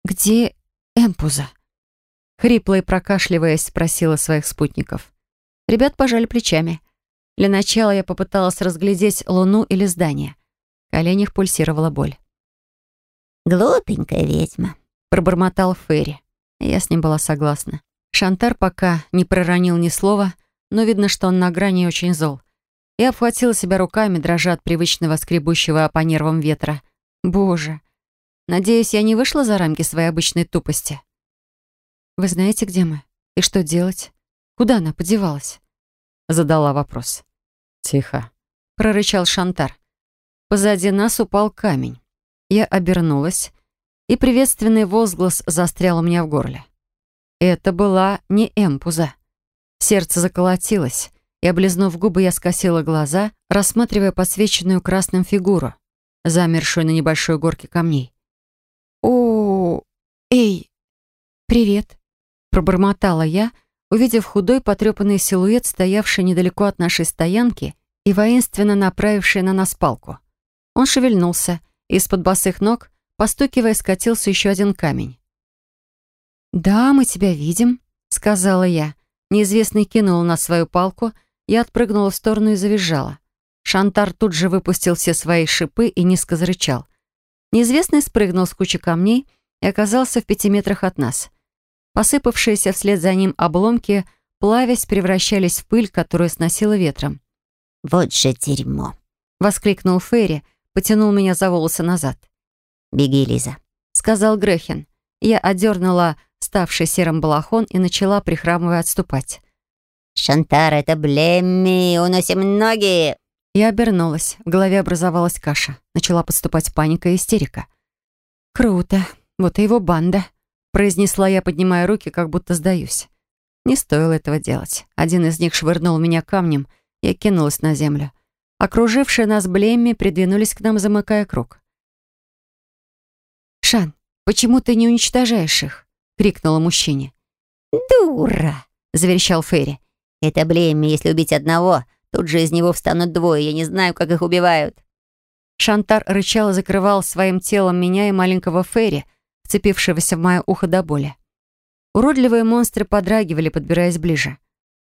«Где Эмпуза?» Хрипло и прокашливаясь, спросила своих спутников. Ребят пожали плечами. Для начала я попыталась разглядеть луну или здание. В коленях пульсировала боль. «Глупенькая ведьма», — пробормотал Ферри. Я с ним была согласна. Шантар пока не проронил ни слова, но видно, что он на грани очень зол. Я обхватила себя руками, дрожа от привычного скребущего по нервам ветра. Боже, надеюсь, я не вышла за рамки своей обычной тупости. «Вы знаете, где мы? И что делать? Куда она подевалась?» Задала вопрос. «Тихо», — прорычал Шантар. Позади нас упал камень. Я обернулась, и приветственный возглас застрял у меня в горле. Это была не эмпуза. Сердце заколотилось, и, облизнув губы, я скосила глаза, рассматривая подсвеченную красным фигуру, замершую на небольшой горке камней. «О, эй, привет!» — пробормотала я, увидев худой потрепанный силуэт, стоявший недалеко от нашей стоянки и воинственно направивший на нас палку. Он шевельнулся, и из-под босых ног, постукивая, скатился еще один камень. «Да, мы тебя видим», — сказала я. Неизвестный кинул на свою палку, я отпрыгнула в сторону и завизжала. Шантар тут же выпустил все свои шипы и низко зарычал. Неизвестный спрыгнул с кучи камней и оказался в пяти метрах от нас. Посыпавшиеся вслед за ним обломки, плавясь, превращались в пыль, которую сносило ветром. «Вот же дерьмо!» — воскликнул Ферри, потянул меня за волосы назад. «Беги, Лиза», — сказал Грехин. Я одернула ставший серым балахон и начала, прихрамывая, отступать. «Шантар, это Блемми, уносим ноги!» Я обернулась. В голове образовалась каша. Начала подступать паника и истерика. «Круто. Вот и его банда», — произнесла я, поднимая руки, как будто сдаюсь. Не стоило этого делать. Один из них швырнул меня камнем, я кинулась на землю. Окружившие нас Блемми придвинулись к нам, замыкая круг. «Шан, почему ты не уничтожаешь их?» — крикнула мужчине. «Дура!» — заверещал Ферри. «Это Блемми, если убить одного, тут же из него встанут двое, я не знаю, как их убивают». Шантар рычал и закрывал своим телом меня и маленького Ферри, вцепившегося в мое ухо до боли. Уродливые монстры подрагивали, подбираясь ближе.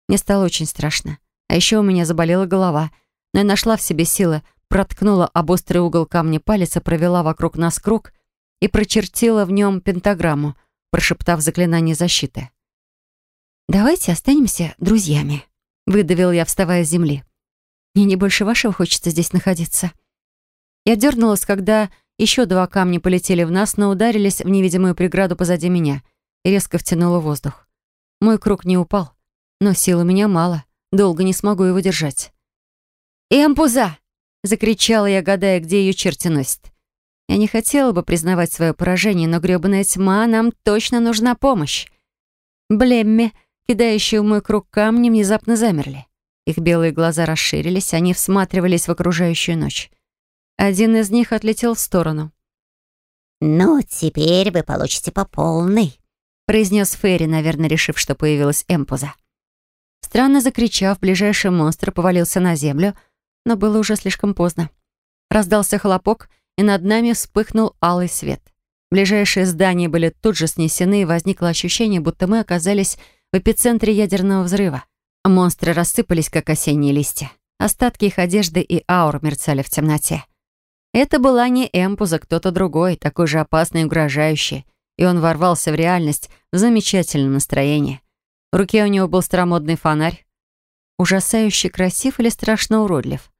Мне стало очень страшно. А еще у меня заболела голова, но я нашла в себе силы, проткнула об острый угол камня палец провела вокруг нас круг и прочертила в нем пентаграмму — прошептав заклинание защиты. «Давайте останемся друзьями», — выдавил я, вставая с земли. «Мне не больше вашего хочется здесь находиться». Я дернулась, когда еще два камня полетели в нас, но ударились в невидимую преграду позади меня и резко втянула воздух. Мой круг не упал, но сил у меня мало, долго не смогу его держать. «Эмпуза!» — закричала я, гадая, где ее черти носят. Я не хотела бы признавать свое поражение, но грёбаная тьма, нам точно нужна помощь. Блемми, кидающие в мой круг камни, внезапно замерли. Их белые глаза расширились, они всматривались в окружающую ночь. Один из них отлетел в сторону. «Ну, теперь вы получите по полной», произнес Ферри, наверное, решив, что появилась Эмпуза. Странно закричав, ближайший монстр повалился на землю, но было уже слишком поздно. Раздался хлопок, и над нами вспыхнул алый свет. Ближайшие здания были тут же снесены, и возникло ощущение, будто мы оказались в эпицентре ядерного взрыва. Монстры рассыпались, как осенние листья. Остатки их одежды и аур мерцали в темноте. Это была не Эмпуза, кто-то другой, такой же опасный и угрожающий, и он ворвался в реальность в замечательном настроении. В руке у него был старомодный фонарь. Ужасающе красив или страшно уродлив.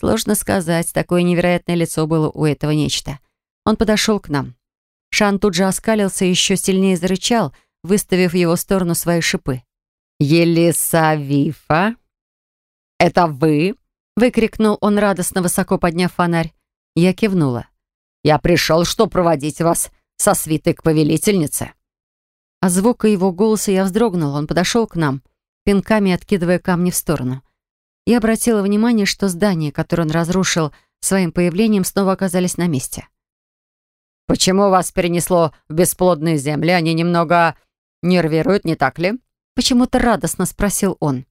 Сложно сказать, такое невероятное лицо было у этого нечто. Он подошел к нам. Шан тут же оскалился и еще сильнее зарычал, выставив в его сторону свои шипы. «Елисавифа, это вы?» — выкрикнул он радостно, высоко подняв фонарь. Я кивнула. «Я пришел, что проводить вас со свитой к повелительнице». А звука его голоса я вздрогнул. Он подошел к нам, пинками откидывая камни в сторону. Я обратила внимание, что здания, которые он разрушил своим появлением, снова оказались на месте. «Почему вас перенесло в бесплодные земли? Они немного нервируют, не так ли?» Почему-то радостно спросил он.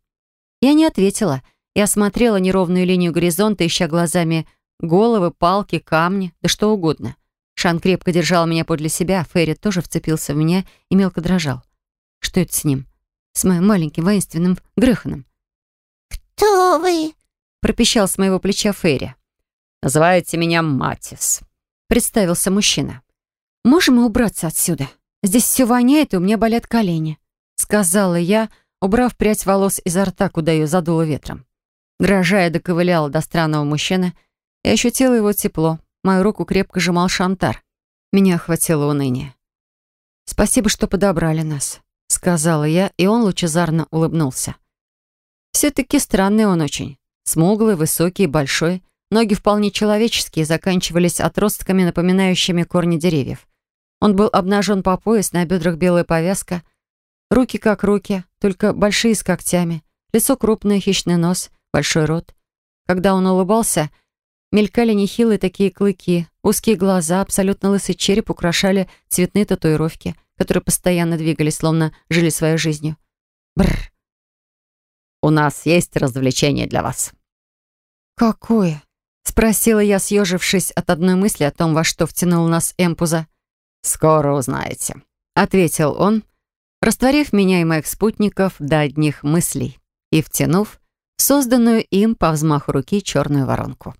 Я не ответила и осмотрела неровную линию горизонта, ища глазами головы, палки, камни, да что угодно. Шан крепко держал меня подле себя, Ферри тоже вцепился в меня и мелко дрожал. Что это с ним? С моим маленьким воинственным Греханом. «Кто вы?» — пропищал с моего плеча Ферри. «Называйте меня Матис», — представился мужчина. «Можем мы убраться отсюда? Здесь все воняет, и у меня болят колени», — сказала я, убрав прядь волос изо рта, куда ее задуло ветром. Дрожая, доковыляла до странного мужчины и ощутила его тепло. Мою руку крепко сжимал Шантар. Меня охватило уныние. «Спасибо, что подобрали нас», — сказала я, и он лучезарно улыбнулся. Все-таки странный он очень. Смуглый, высокий, большой. Ноги вполне человеческие, заканчивались отростками, напоминающими корни деревьев. Он был обнажен по пояс, на бедрах белая повязка. Руки как руки, только большие с когтями. Лицо крупное, хищный нос, большой рот. Когда он улыбался, мелькали нехилые такие клыки, узкие глаза, абсолютно лысый череп украшали цветные татуировки, которые постоянно двигались, словно жили своей жизнью. Бррр. У нас есть развлечение для вас. «Какое?» — спросила я, съежившись от одной мысли о том, во что втянул нас Эмпуза. «Скоро узнаете», — ответил он, растворив меня и моих спутников до одних мыслей и втянув созданную им по взмаху руки черную воронку.